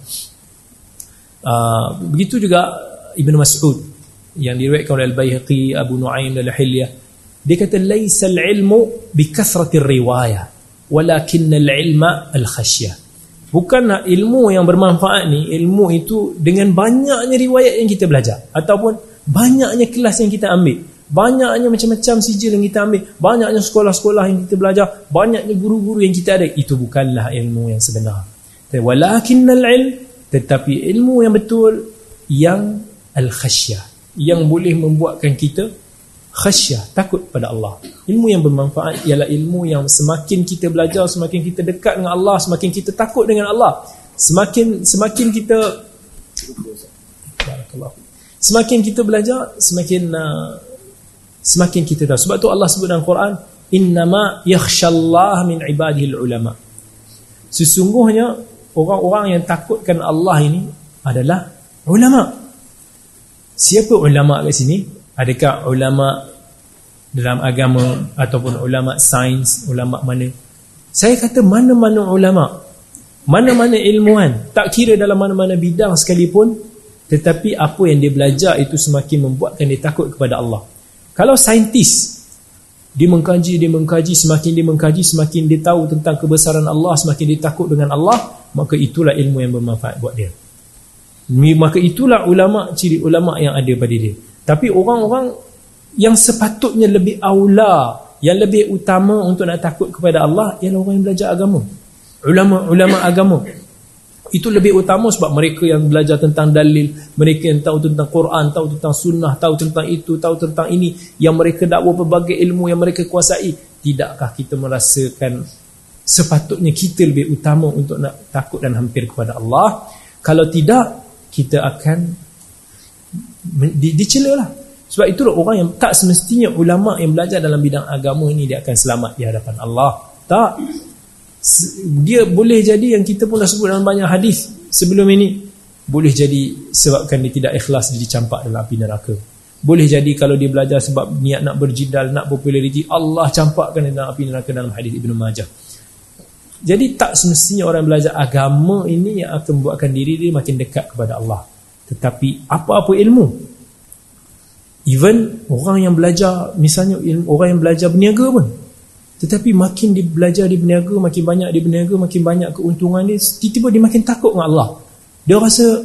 Uh, begitu juga Ibn Mas'ud yang diriwayatkan oleh Al-Bayhaqi Abu Nu'aim dan Al-Hilyah dia kata laisa al-ilmu bi kathrati riwayah walakin al-ilma al-khasyah Bukanlah ilmu yang bermanfaat ni Ilmu itu dengan banyaknya riwayat yang kita belajar Ataupun banyaknya kelas yang kita ambil. Banyaknya macam-macam sijil yang kita ambil Banyaknya sekolah-sekolah yang kita belajar Banyaknya guru-guru yang kita ada Itu bukanlah ilmu yang sebenar. Walakinnal ilm Tetapi ilmu yang betul Yang al-khasyah Yang boleh membuatkan kita khasyah, takut pada Allah. Ilmu yang bermanfaat ialah ilmu yang semakin kita belajar, semakin kita dekat dengan Allah, semakin kita takut dengan Allah. Semakin semakin kita Semakin kita belajar, semakin uh, semakin kita tahu. Sebab tu Allah sebut dalam Quran, "Innama yakhshallah min ibadihi ulama." Sesungguhnya orang-orang yang takutkan Allah ini adalah ulama. Siapa ulama kat sini? Adakah ulama dalam agama ataupun ulama sains, ulama mana? Saya kata mana-mana ulama, mana-mana ilmuwan, tak kira dalam mana-mana bidang sekalipun, tetapi apa yang dia belajar itu semakin membuatkan dia takut kepada Allah. Kalau saintis, dia mengkaji, dia mengkaji, semakin dia mengkaji, semakin dia tahu tentang kebesaran Allah, semakin dia takut dengan Allah, maka itulah ilmu yang bermanfaat buat dia. Maka itulah ulama, ciri ulama yang ada pada dia. Tapi orang-orang yang sepatutnya lebih aula, yang lebih utama untuk nak takut kepada Allah ialah orang yang belajar agama. Ulama-ulama agama. itu lebih utama sebab mereka yang belajar tentang dalil mereka yang tahu tentang Quran tahu tentang sunnah tahu tentang itu tahu tentang ini yang mereka dakwah berbagai ilmu yang mereka kuasai tidakkah kita merasakan sepatutnya kita lebih utama untuk nak takut dan hampir kepada Allah kalau tidak kita akan di, dicela lah sebab itulah orang yang tak semestinya ulama yang belajar dalam bidang agama ini dia akan selamat di hadapan Allah. Tak. Dia boleh jadi yang kita pun dah sebut dalam banyak hadis sebelum ini. Boleh jadi sebabkan dia tidak ikhlas dia dicampak dalam api neraka. Boleh jadi kalau dia belajar sebab niat nak berjidal nak populariti Allah campakkan dalam api neraka dalam hadis Ibn Majah. Jadi tak semestinya orang belajar agama ini yang akan membuatkan diri dia makin dekat kepada Allah. Tetapi apa-apa ilmu even orang yang belajar misalnya orang yang belajar berniaga pun tetapi makin dia belajar di berniaga, makin banyak dia berniaga, makin banyak keuntungan dia, tiba-tiba dia makin takut dengan Allah. Dia rasa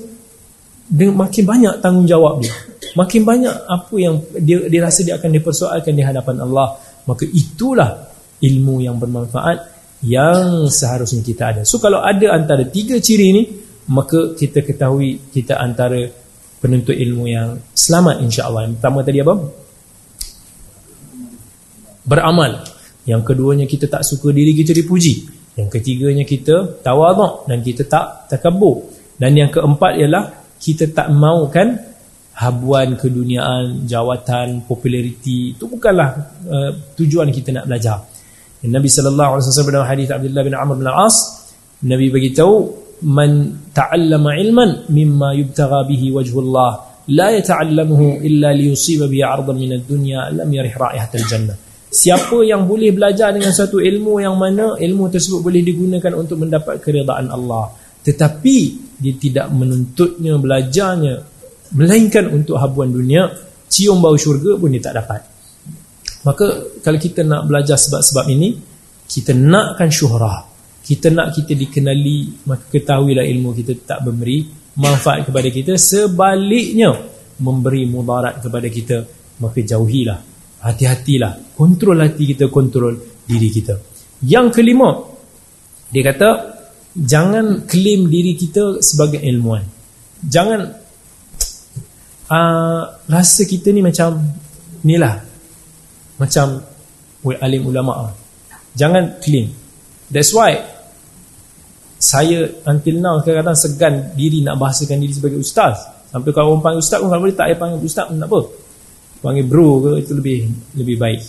dia makin banyak tanggungjawab dia. Makin banyak apa yang dia dia rasa dia akan dipersoalkan di hadapan Allah. Maka itulah ilmu yang bermanfaat yang seharusnya kita ada. So kalau ada antara tiga ciri ini, maka kita ketahui kita antara penuntut ilmu yang selamat insya-Allah. Yang pertama tadi apa? Beramal. Yang keduanya kita tak suka diri kita dipuji. Yang ketiganya kita tawaduk dan kita tak takabur. Dan yang keempat ialah kita tak maukan habuan keduniaan, jawatan, populariti. Itu bukanlah uh, tujuan kita nak belajar. Nabi sallallahu alaihi wasallam dalam hadis Abdullah bin Amr bin Al-As, Nabi bagi tahu man ta'allama ilman mimma yubtagha bihi wajhullah. La yata'allamuhu illa liyusiba bihi 'ardan min ad-dunya lam yarih ra'ihatal jannah. Siapa yang boleh belajar dengan satu ilmu yang mana ilmu tersebut boleh digunakan untuk mendapat keredaan Allah. Tetapi dia tidak menuntutnya belajarnya melainkan untuk habuan dunia cium bau syurga pun dia tak dapat. Maka kalau kita nak belajar sebab-sebab ini kita nakkan syuhrah kita nak kita dikenali maka ketahuilah ilmu kita tak memberi manfaat kepada kita. Sebaliknya memberi mudarat kepada kita maka jauhilah hati-hatilah kontrol hati kita kontrol diri kita. Yang kelima dia kata jangan klaim diri kita sebagai ilmuwan jangan uh, rasa kita ni macam inilah macam alim ulama. Jangan klaim. That's why saya until now kadang-kadang segan diri nak bahasakan diri sebagai ustaz. Sampai kalau orang panggil ustaz pun kalau boleh tak payah panggil ustaz pun tak apa. Panggil bro ke itu lebih lebih baik.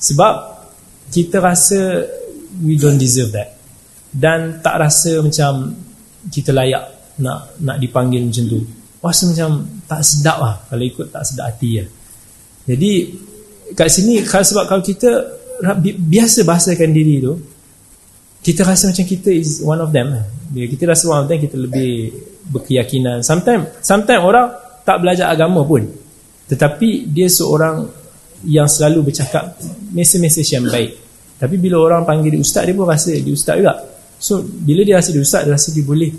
Sebab kita rasa we don't deserve that. Dan tak rasa macam kita layak nak nak dipanggil macam tu. Rasa macam tak sedap lah kalau ikut tak sedap hati lah jadi kat sini sebab kalau kita biasa bahasakan diri tu kita rasa macam kita is one of them bila kita rasa one of them kita lebih berkeyakinan sometimes sometimes orang tak belajar agama pun tetapi dia seorang yang selalu bercakap mesej-mesej yang baik. Tapi bila orang panggil dia ustaz dia pun rasa dia ustaz juga. So bila dia rasa dia ustaz dia rasa dia boleh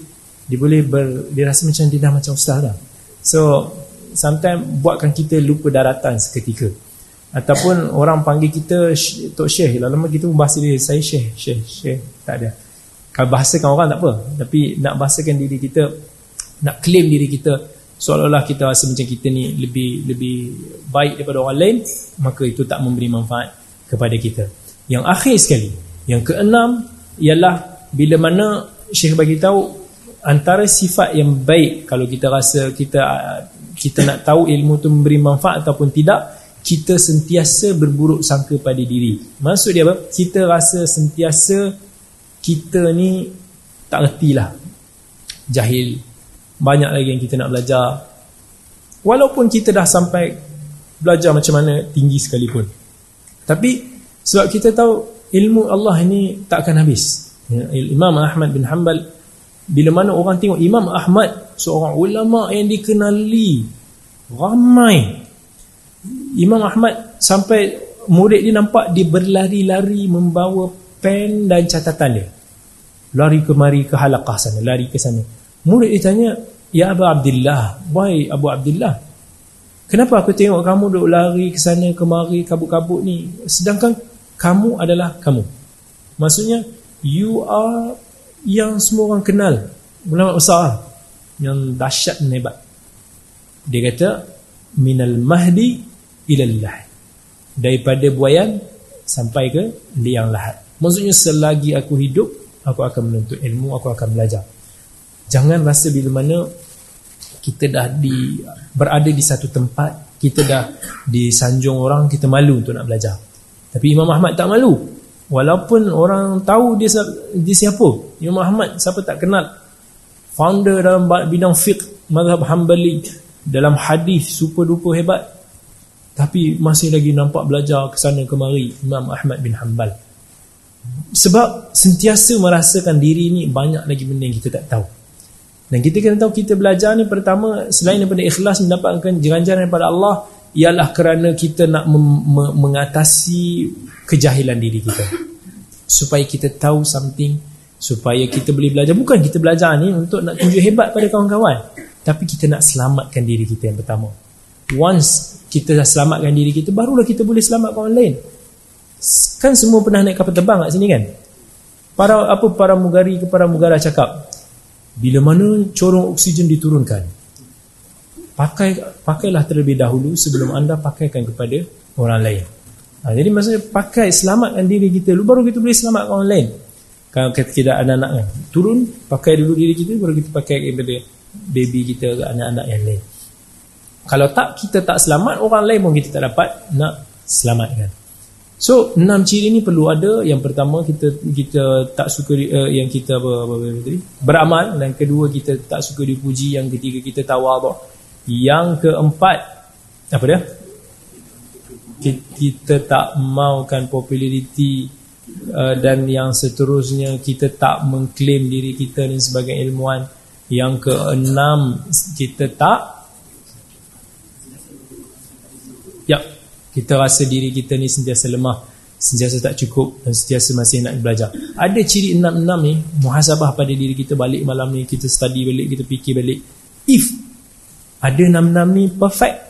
dia boleh ber, dia rasa macam dia dah macam ustaz dah. So sometimes buatkan kita lupa daratan seketika. Ataupun orang panggil kita Tok Syekh. Lama-lama kita pun bahasa dia Saya Syekh Syekh Syekh. Tak ada. Kalau bahasakan orang tak apa. Tapi nak bahasakan diri kita Nak claim diri kita seolah-olah kita rasa macam kita ni lebih lebih baik daripada orang lain maka itu tak memberi manfaat kepada kita. Yang akhir sekali yang keenam ialah bila mana Syekh bagi tahu antara sifat yang baik kalau kita rasa kita kita nak tahu ilmu tu memberi manfaat ataupun tidak kita sentiasa berburuk sangka pada diri. Maksud dia apa? Kita rasa sentiasa kita ni tak lah jahil. Banyak lagi yang kita nak belajar. Walaupun kita dah sampai belajar macam mana tinggi sekalipun. Tapi sebab kita tahu ilmu Allah ini tak akan habis. Ya, Imam Ahmad bin Hanbal bila mana orang tengok Imam Ahmad seorang ulama yang dikenali ramai Imam Ahmad sampai murid dia nampak dia berlari-lari membawa pen dan catatan dia lari ke mari ke halaqah sana lari ke sana Murid dia tanya, Ya Abu Abdullah, why Abu Abdullah? Kenapa aku tengok kamu duduk lari ke sana kemari kabut-kabut ni sedangkan kamu adalah kamu. Maksudnya you are yang semua orang kenal. ulama besar yang dahsyat dan hebat dia kata minal mahdi ilal lahad daripada buayan sampai ke liang lahat. Maksudnya selagi aku hidup aku akan menuntut ilmu aku akan belajar. Jangan rasa bila mana kita dah di berada di satu tempat kita dah disanjung orang kita malu untuk nak belajar. Tapi Imam Ahmad tak malu. Walaupun orang tahu dia dia siapa. Imam Ahmad siapa tak kenal. Founder dalam bidang fiqh mazhab Hanbali dalam hadis super duper hebat tapi masih lagi nampak belajar ke sana kemari Imam Ahmad bin Hanbal sebab sentiasa merasakan diri ni banyak lagi benda yang kita tak tahu dan kita kena tahu kita belajar ni pertama selain daripada ikhlas mendapatkan ganjaran daripada Allah ialah kerana kita nak mengatasi kejahilan diri kita. Supaya kita tahu something, supaya kita boleh belajar. Bukan kita belajar ni untuk nak tunjuk hebat pada kawan-kawan. Tapi kita nak selamatkan diri kita yang pertama. Once kita dah selamatkan diri kita, barulah kita boleh selamatkan orang lain. Kan semua pernah naik kapal terbang kat sini kan? Para apa para mugari ke para mugara cakap, bila mana corong oksigen diturunkan pakai pakailah terlebih dahulu sebelum anda pakaikan kepada orang lain ha, jadi maksudnya pakai selamatkan diri kita dulu baru kita boleh selamatkan orang lain kalau kita tidak anak-anak kan turun pakai dulu diri kita baru kita pakai kepada baby kita ke anak-anak yang lain kalau tak kita tak selamat orang lain pun kita tak dapat nak selamatkan So enam ciri ni perlu ada. Yang pertama kita kita tak suka uh, yang kita apa, apa, apa, apa, beramal dan kedua kita tak suka dipuji, yang ketiga kita tawaduk. Yang keempat apa dia? Kita tak maukan populariti uh, dan yang seterusnya kita tak mengklaim diri kita ni sebagai ilmuwan. Yang keenam kita tak Ya, kita rasa diri kita ni sentiasa lemah sentiasa tak cukup dan sentiasa masih nak belajar. Ada ciri enam-enam ni muhasabah pada diri kita balik malam ni kita study balik kita fikir balik. If ada enam-enam ni perfect.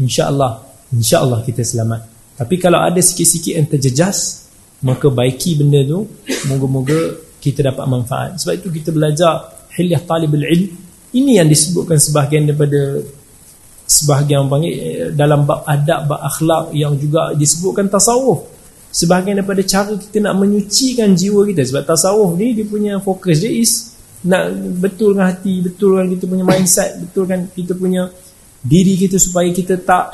insya-Allah insya-Allah kita selamat. Tapi kalau ada sikit-sikit yang terjejas maka baiki benda tu moga-moga kita dapat manfaat. Sebab itu kita belajar hilyah talibul ilm. Ini yang disebutkan sebahagian daripada sebahagian panggil eh, dalam bab adab bab akhlak yang juga disebutkan tasawuf. Sebahagian daripada cara kita nak menyucikan jiwa kita. Sebab tasawuf ni dia punya fokus dia is nak betulkan hati betulkan kita punya mindset betulkan kita punya diri kita supaya kita tak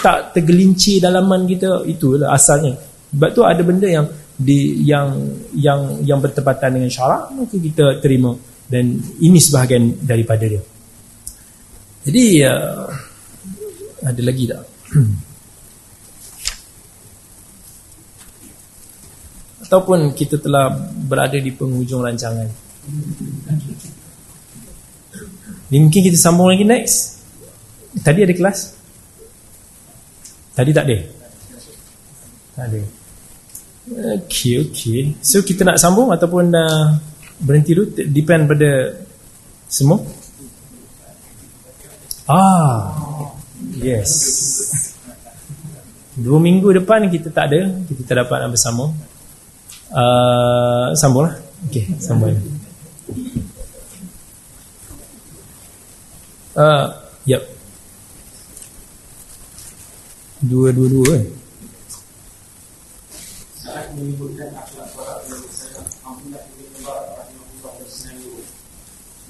tak tergelincir dalaman kita. Itulah asalnya. Sebab tu ada benda yang di yang yang yang bertepatan dengan syarak maka kita terima. Dan ini sebahagian daripada dia jadi uh, ada lagi tak? <clears throat> Ataupun kita telah berada di penghujung rancangan. Mungkin kita sambung lagi next. Tadi ada kelas? Tadi tak ada? Tak ada. Okay, okay. So kita nak sambung ataupun uh, berhenti dulu? Depend pada semua? Ah, yes. Dua minggu depan kita tak ada, kita tak dapat nak bersama. Uh, sambunglah. Okey, sambung. Uh, yep. Dua, dua, dua eh. Saat menyebutkan akhlak para saya, Alhamdulillah kita kembali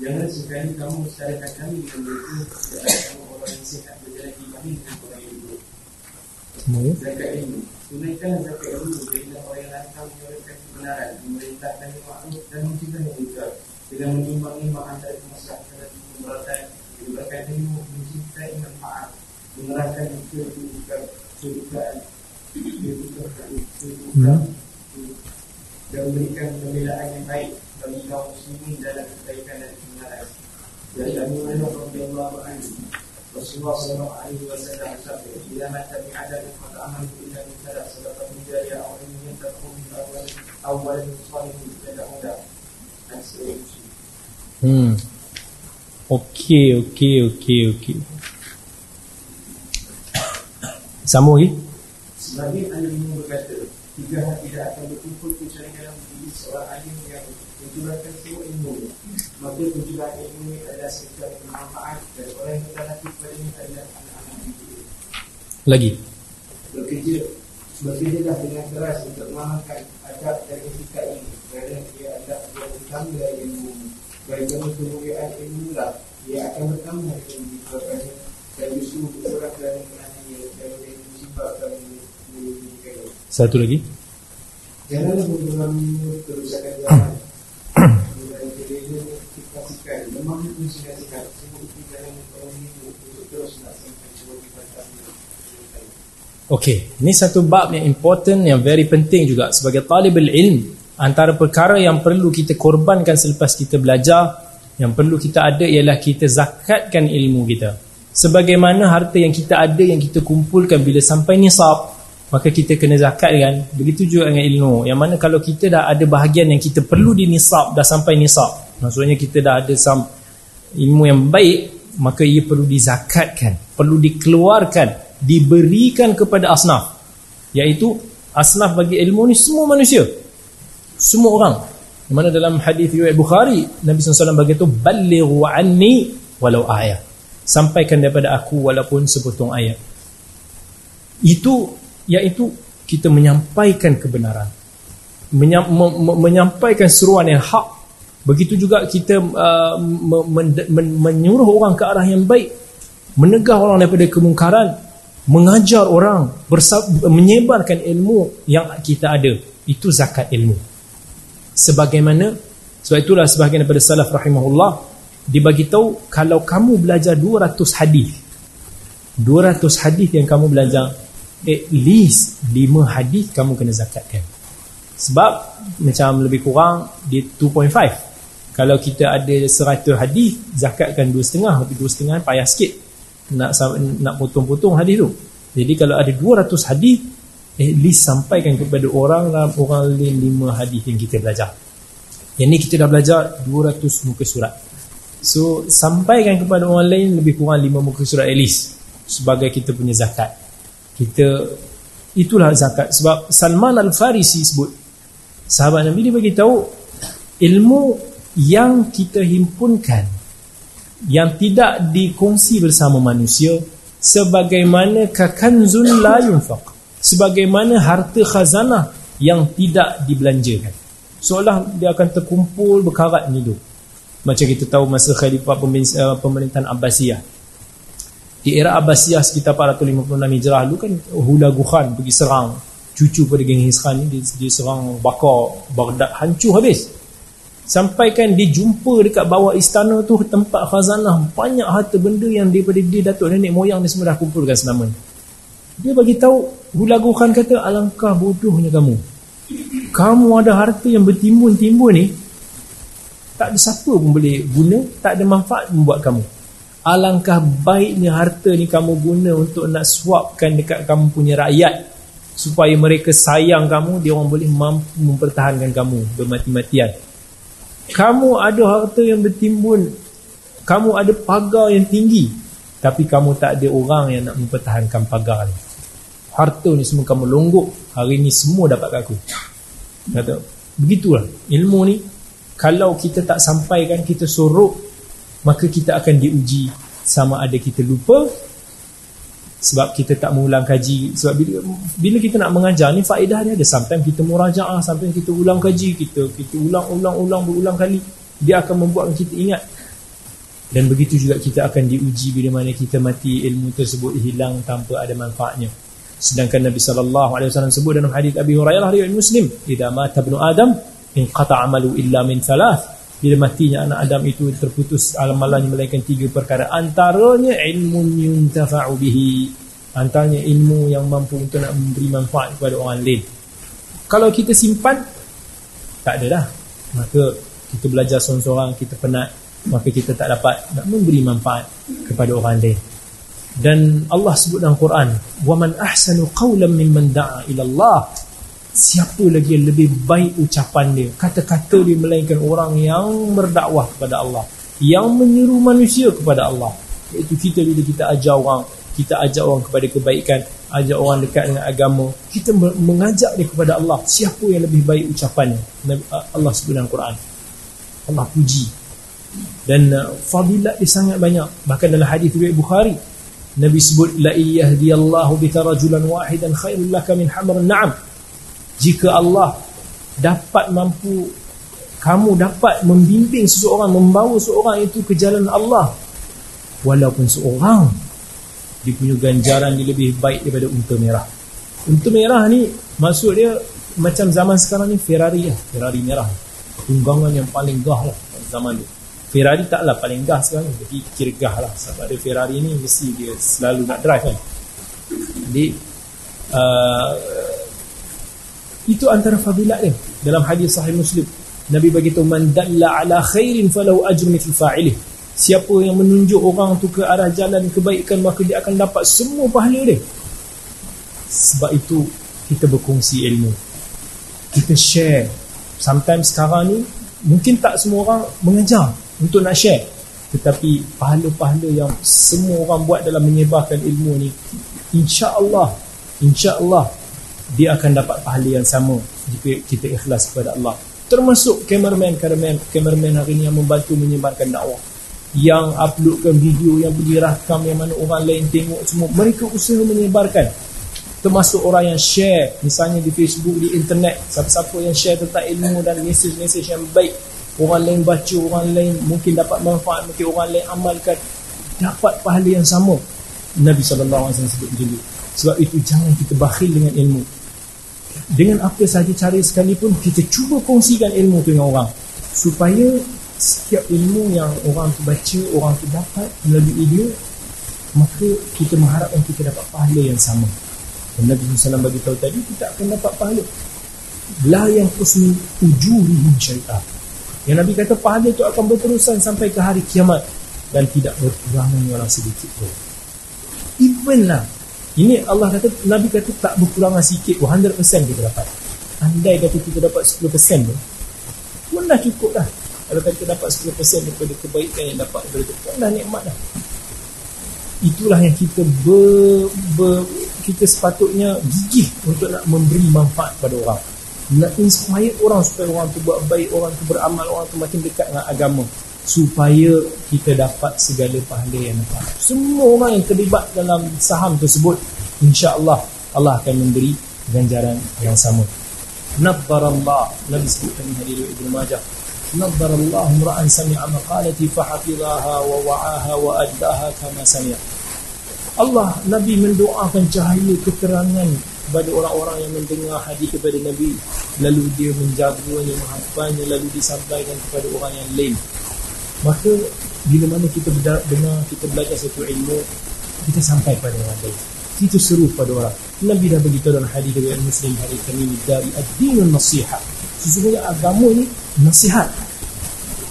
Jangan sekali kamu sekarang kami dengan mereka kamu orang yang sihat berjalan kami dengan orang yang buruk. Zakat ini Tunaikan zakat ini Bila orang yang lantang menyuarakan kebenaran Memerintahkan yang maklum dan mencintai yang muka Dengan menyimbangi mak antara kemasakan dan kemeratan Menyebabkan ilmu mencintai manfaat Mengerahkan kedudukan Kedudukan Kedudukan Kedudukan Dan memberikan pembelaan yang baik bagi kaum muslimin dalam kebaikan dan kebenaran. Dari Abu Hurairah radhiyallahu anhu, Rasulullah sallallahu alaihi wasallam bersabda, "Bila mata bi adad maka amal illa bi sadaq sadaqah jariah aw ilmin yantaqu min awal awal salihin tad'uda." Hmm. Okey, okey, okey, okey. Sambung lagi. Sebagai anda berkata, juga tidak akan berkumpul kecuali dalam diri seorang alim yang mencurahkan semua ilmu. Maka pencurahan ilmu ini adalah sesuatu bermanfaat dan orang yang terhati kepada ini adalah anak-anak itu lagi. Bekerja bekerjalah dengan keras untuk mengamalkan adab dan etika ini. Kerana ia adalah yang utama dari ilmu bagaimana kemuliaan ilmu lah ia akan bertambah dengan dikeluarkannya dan justru berkurang kerana kerana-nya dan oleh menyebabkan menyebabkan satu lagi. Janganlah mengulangi kerusakan zaman Dan kejadian Semua itu dalam orang itu Untuk terus melaksanakan Cuma dibatasi Okey, ini satu bab yang important yang very penting juga sebagai talibul ilm. Antara perkara yang perlu kita korbankan selepas kita belajar, yang perlu kita ada ialah kita zakatkan ilmu kita. Sebagaimana harta yang kita ada yang kita kumpulkan bila sampai nisab, maka kita kena zakatkan. Begitu juga dengan ilmu. Yang mana kalau kita dah ada bahagian yang kita perlu di nisab, dah sampai nisab. Maksudnya kita dah ada some ilmu yang baik, maka ia perlu dizakatkan, perlu dikeluarkan diberikan kepada asnaf. Iaitu asnaf bagi ilmu ni semua manusia. Semua orang. Di mana dalam hadis riwayat Bukhari Nabi SAW berkata balighu anni walau ayat sampaikan daripada aku walaupun sepotong ayat. Itu iaitu kita menyampaikan kebenaran. Menyam, me, me, menyampaikan seruan yang hak begitu juga kita uh, me, men, men, menyuruh orang ke arah yang baik. Menegah orang daripada kemungkaran. Mengajar orang. Menyebarkan ilmu yang kita ada. Itu zakat ilmu. Sebagaimana sebab itulah sebahagian daripada salaf rahimahullah dibagi tahu kalau kamu belajar 200 hadis 200 hadis yang kamu belajar at least 5 hadis kamu kena zakatkan. Sebab macam lebih kurang di 2.5 kalau kita ada 100 hadis zakatkan 2.5 tapi 2.5 payah sikit nak nak potong-potong hadis tu. Jadi kalau ada 200 hadis at least sampaikan kepada orang dalam orang lain 5 hadis yang kita belajar. Yang ni kita dah belajar 200 muka surat. So sampaikan kepada orang lain lebih kurang 5 muka surat at least sebagai kita punya zakat. Kita itulah zakat sebab Salman Al-Farisi sebut sahabat Nabi dia bagi tahu ilmu yang kita himpunkan yang tidak dikongsi bersama manusia sebagaimana kakanzun la yunfaq sebagaimana harta khazanah yang tidak dibelanjakan. Seolah dia akan terkumpul berkarat ni tu macam kita tahu masa khalifah eh, pemerintahan Abbasiyah. Di era Abbasiyah sekitar 456 Hijrah dulu kan Hulagu Khan pergi serang. Cucu pada Genghis Khan ni dia, dia serang bakar Baghdad hancur habis Sampaikan dia jumpa dekat bawah istana tu tempat khazanah banyak harta benda yang daripada dia datuk nenek moyang dia semua dah kumpulkan selama Dia bagi tahu Hulagu Khan kata alangkah bodohnya kamu. Kamu ada harta yang bertimbun-timbun ni tak ada siapa pun boleh guna, tak ada manfaat pun buat kamu. Alangkah baiknya harta ni kamu guna untuk nak suapkan dekat kamu punya rakyat supaya mereka sayang kamu, dia orang boleh mampu mempertahankan kamu bermati-matian kamu ada harta yang bertimbun. Kamu ada pagar yang tinggi. Tapi kamu tak ada orang yang nak mempertahankan pagar ni. Harta ni semua kamu longgok. Hari ni semua dapat kat aku. Kata begitulah ilmu ni. Kalau kita tak sampaikan kita sorok maka kita akan diuji. Sama ada kita lupa sebab kita tak mengulang kaji. Sebab bila, bila kita nak mengajar ni faedah dia ada. Sometimes kita murajaah sometimes kita ulang kaji kita. Kita ulang-ulang-ulang berulang kali. Dia akan membuat kita ingat. Dan begitu juga kita akan diuji bila mana kita mati ilmu tersebut hilang tanpa ada manfaatnya. Sedangkan Nabi sallallahu alaihi wasallam sebut dalam hadis Abi Hurairah riwayat Muslim idza mata ibnu adam in qata amalu illa min thalath bila matinya anak Adam itu terputus amalannya melainkan tiga perkara. Antaranya ilmu yuntafa'u bihi. Antaranya ilmu yang mampu untuk nak memberi manfaat kepada orang lain. Kalau kita simpan tak ada dah. Maka kita belajar seorang-seorang kita penat maka kita tak dapat nak memberi manfaat kepada orang lain. Dan Allah sebut dalam Quran wa man ahsanu qawlan mimman da'a ila Allah siapa lagi yang lebih baik ucapan dia? Kata-kata dia melainkan orang yang berdakwah kepada Allah yang menyeru manusia kepada Allah. Iaitu kita bila kita ajar orang kita ajar orang kepada kebaikan ajak orang dekat dengan agama kita mengajak dia kepada Allah siapa yang lebih baik ucapannya. Allah sebut dalam Quran. Allah puji. Dan uh, fadilat dia sangat banyak. Bahkan dalam hadis riwayat Bukhari Nabi sebut la yahdiyallahu bika rajulan wahidan khairul laka min hamr na'am jika Allah dapat mampu kamu dapat membimbing seseorang membawa seseorang itu ke jalan Allah. Walaupun seorang dia punya ganjaran dia lebih baik daripada unta merah. Unta merah ni maksud dia macam zaman sekarang ni Ferrari lah. Ferrari merah. Tunggangan yang paling gah lah zaman tu Ferrari taklah paling gah sekarang tapi kira gah lah. Sebab dia Ferrari ni mesti dia selalu nak drive kan. Jadi uh, itu antara fadilat dia dalam hadis sahih muslim Nabi beritahu man dalla ala khairin falau ajr mithl fa'ilih. Siapa yang menunjuk orang tu ke arah jalan kebaikan maka dia akan dapat semua pahala dia. Sebab itu kita berkongsi ilmu. Kita share. Sometimes sekarang ni mungkin tak semua orang mengajar untuk nak share. Tetapi pahala-pahala yang semua orang buat dalam menyebarkan ilmu ni insya-Allah insya-Allah dia akan dapat pahala yang sama jika kita ikhlas kepada Allah. Termasuk cameraman cameraman cameraman hari ini yang membantu menyebarkan dakwah. Yang uploadkan video yang pergi rakam yang mana orang lain tengok semua mereka usaha menyebarkan. Termasuk orang yang share misalnya di Facebook di internet siapa-siapa yang share tentang ilmu dan mesej-mesej yang baik. Orang lain baca orang lain mungkin dapat manfaat mungkin orang lain amalkan. Dapat pahala yang sama. Nabi SAW sebut macam sebab itu jangan kita bakhil dengan ilmu dengan apa sahaja cara sekalipun kita cuba kongsikan ilmu tu dengan orang. Supaya setiap ilmu yang orang tu baca orang tu dapat melalui dia maka kita mengharapkan kita dapat pahala yang sama. Dan Nabi SAW bagi tahu tadi kita akan dapat pahala. La yang kusmi ujurihim syai'ah yang Nabi kata pahala itu akan berterusan sampai ke hari kiamat dan tidak berkurangan walau sedikit pun. Even lah ini Allah kata Nabi kata tak berkurangan sikit 100% kita dapat. Andai kata kita dapat 10% pun pun dah cukup dah. Kalau kita dapat 10% daripada kebaikan yang dapat daripada itu pun dah nikmat dah. Itulah yang kita ber, ber, kita sepatutnya gigih untuk nak memberi manfaat pada orang. Nak inspire orang supaya orang tu buat baik, orang tu beramal, orang tu makin dekat dengan agama supaya kita dapat segala pahala yang dapat. Semua orang yang terlibat dalam saham tersebut, insya-Allah Allah akan memberi ganjaran yang sama. Nabbarallah Nabi sebutkan di hadis Ibnu Majah. Nabbarallahu ra'an sami'a maqalati fa hafizaha wa wa'aha wa addaha kama sami'a. Allah Nabi mendoakan cahaya keterangan kepada orang-orang yang mendengar hadis kepada Nabi lalu dia menjaganya menghafalnya lalu disampaikan kepada orang yang lain maka bila mana kita dengar kita belajar satu ilmu kita sampai pada orang lain. Kita seru pada orang. Nabi dah beritahu dalam hadis dari Muslim hari kami dari ad-dinun nasihat sesungguhnya agama ni nasihat.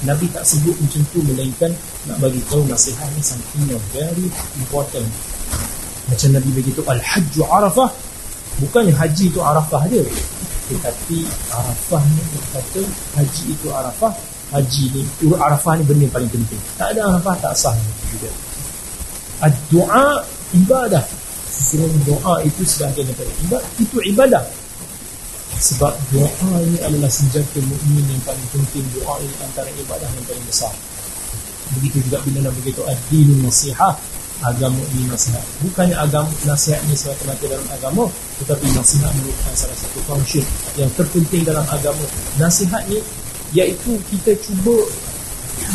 Nabi tak sebut macam tu melainkan nak bagi tahu nasihat ni something yang very important. Macam Nabi beritahu al-hajju arafah. Bukannya haji itu arafah dia. Tetapi arafah ni kata haji itu arafah haji ni Arafah ni benda yang paling penting. Tak ada Arafah tak sah. Juga doa ibadah. Sesungguhnya doa itu sebahagian daripada ibadah itu ibadah. Sebab doa ini adalah senjata mukmin yang paling penting. Doa ini antara ibadah yang paling besar. Begitu juga bila nak begitu adil nasihat agama ini nasihat. Bukannya agama nasihat ini semata-mata dalam agama tetapi nasihat merupakan salah satu function yang terpenting dalam agama. Nasihat ni iaitu kita cuba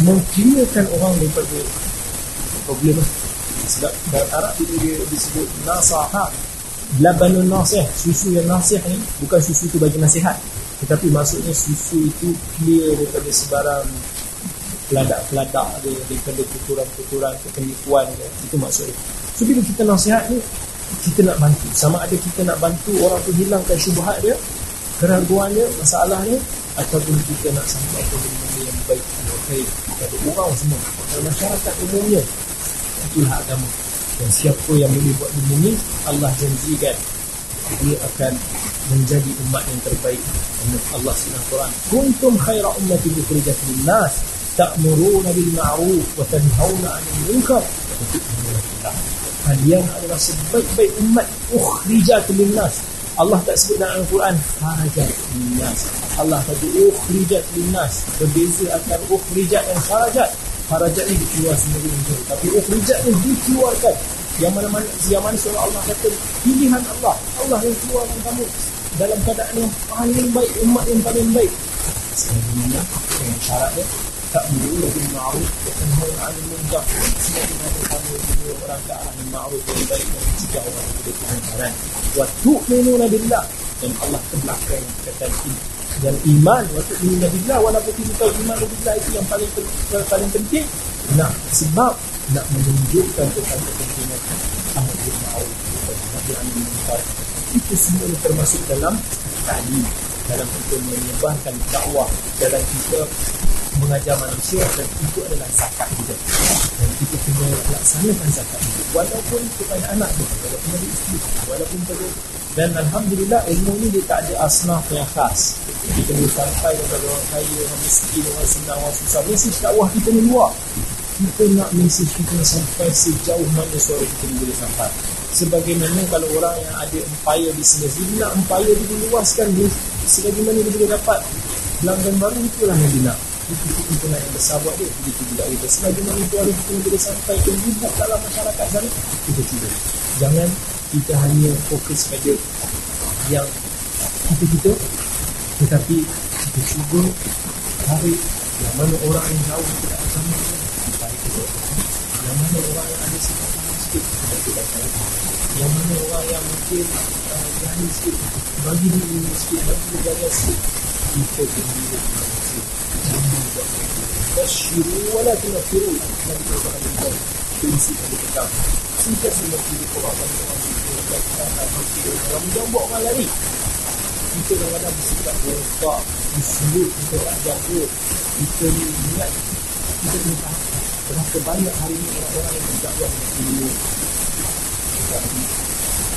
mengkliarkan orang daripada problem sebab dalam Arab itu dia disebut nasaha labanun nasih susu yang nasih ni bukan susu itu bagi nasihat tetapi maksudnya susu itu clear daripada sebarang peladak-peladak dia daripada kuturan-kuturan penipuan dia. itu maksudnya so bila kita nasihat ni kita nak bantu. Sama ada kita nak bantu orang tu hilangkan syubhat dia keraguan dia masalah dia ataupun kita nak sampaikan benda yang baik dan baik kepada orang semua kepada masyarakat umumnya itulah agama. Dan siapa yang boleh buat benda ni Allah janjikan dia akan menjadi umat yang terbaik. Allah SWT Quran kuntum khaira ummati ukhrijat lin nas ta'muruna bil ma'ruf wa tanhauna 'anil munkar. Kalian adalah sebaik-baik umat ukhrijat linnas Allah tak sebut dalam Al-Quran. Kharajat linnas. Allah kata ukhrijat linnas. Berbeza antara ukhrijat dan kharajat. Kharajat ni dikeluar sendiri untuk tapi ukhrijat ni dikeluarkan yang mana-mana yang mana surah Allah kata pilihan Allah. Allah yang keluarkan kamu dalam keadaan yang paling baik umat yang paling baik. Sebagaimana dengan syarat dia ta'muru bil ma'ruf wa tanhauna 'anil munkar sebagaimana kamu menyuruh orang ke arah yang ma'ruf yang baik dan mencegah orang dari kemungkaran wa tu'minuna billah. Dan Allah kebelakang kata ini. Dan iman wa tu'minuna billah. Walaupun kita tahu iman billah itu yang paling paling penting nah sebab nak menunjukkan tentang kepentingan amar ma'ruf dan nahi 'anil munkar itu semua termasuk dalam tadi dalam kita menyebarkan dakwah dalam kita mengajar manusia dan itu adalah zakat kita dan kita kena laksanakan zakat itu walaupun kepada anak kita walaupun kepada isteri walaupun kepada dan Alhamdulillah ilmu ni dia tak ada asnaf yang khas. Kita boleh sampai kepada orang kaya orang miskin orang senang orang susah. Mesej dakwah kita ni luar. Kita nak mesej kita sampai sejauh mana suara kita boleh sampai. Sebagaimana kalau orang yang ada empire bisnes dia nak empire dia diluaskan dia sebagaimana dia boleh dapat. Pelanggan baru itulah yang dia nak itu keuntungan yang besar buat dia. Begitu juga kita. Sebagaimana itu ada kita boleh sampai ke ribut dalam masyarakat sana kita cuba. Jangan kita hanya fokus pada yang kita-kita tetapi kita cuba cari yang mana orang yang jauh tidak sama kita cari yang mana orang yang ada sikap sikit kita tidak cari yang mana orang yang mungkin uh, jahil sikit bagi dia ilmu sikit bagi dia jaga sikit kita kena Yang diketang Sehingga semua kita orang kita Orang buat orang Kita kadang-kadang bersikap Bersikap Bersikap Kita tak jaga Kita ni ingat Kita ni tahu Berapa banyak hari ni orang-orang yang berdakwah dengan ilmu Tetapi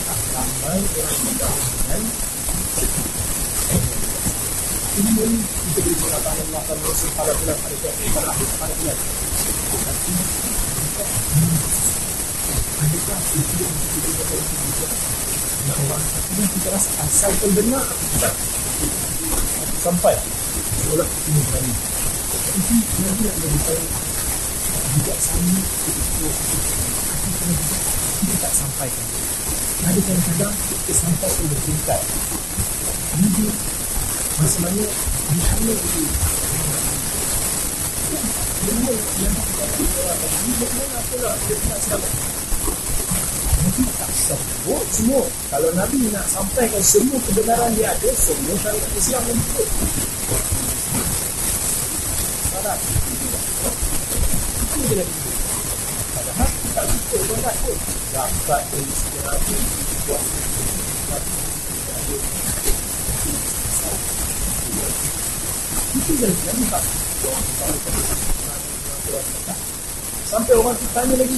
Ramai orang yang berdakwah dengan ilmu ini kita beri pengetahuan Allah dan Rasul pada bulan hari ke pada akhir pada bulan tapi adakah itu yang kita juga juga nak orang tapi kita rasa asal pun benar tidak sampai seolah ini berani itu nanti nak tahu juga sama itu kita tak sampaikan ada kadang-kadang kita sampai ke bertingkat ini Masalahnya di sana yang pula Dia Nabi tak sebut semua Kalau Nabi nak sampaikan semua kebenaran dia ada Semua syarikat Islam yang betul Syarat Itu dia. Lagi Padahal tak betul Dapat pun Dapat sejarah Buat itu yang jadi tak sampai orang tanya lagi?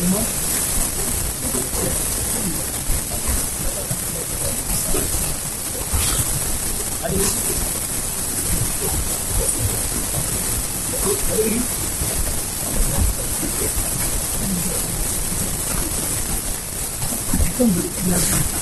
Memang ada lagi? Ada lagi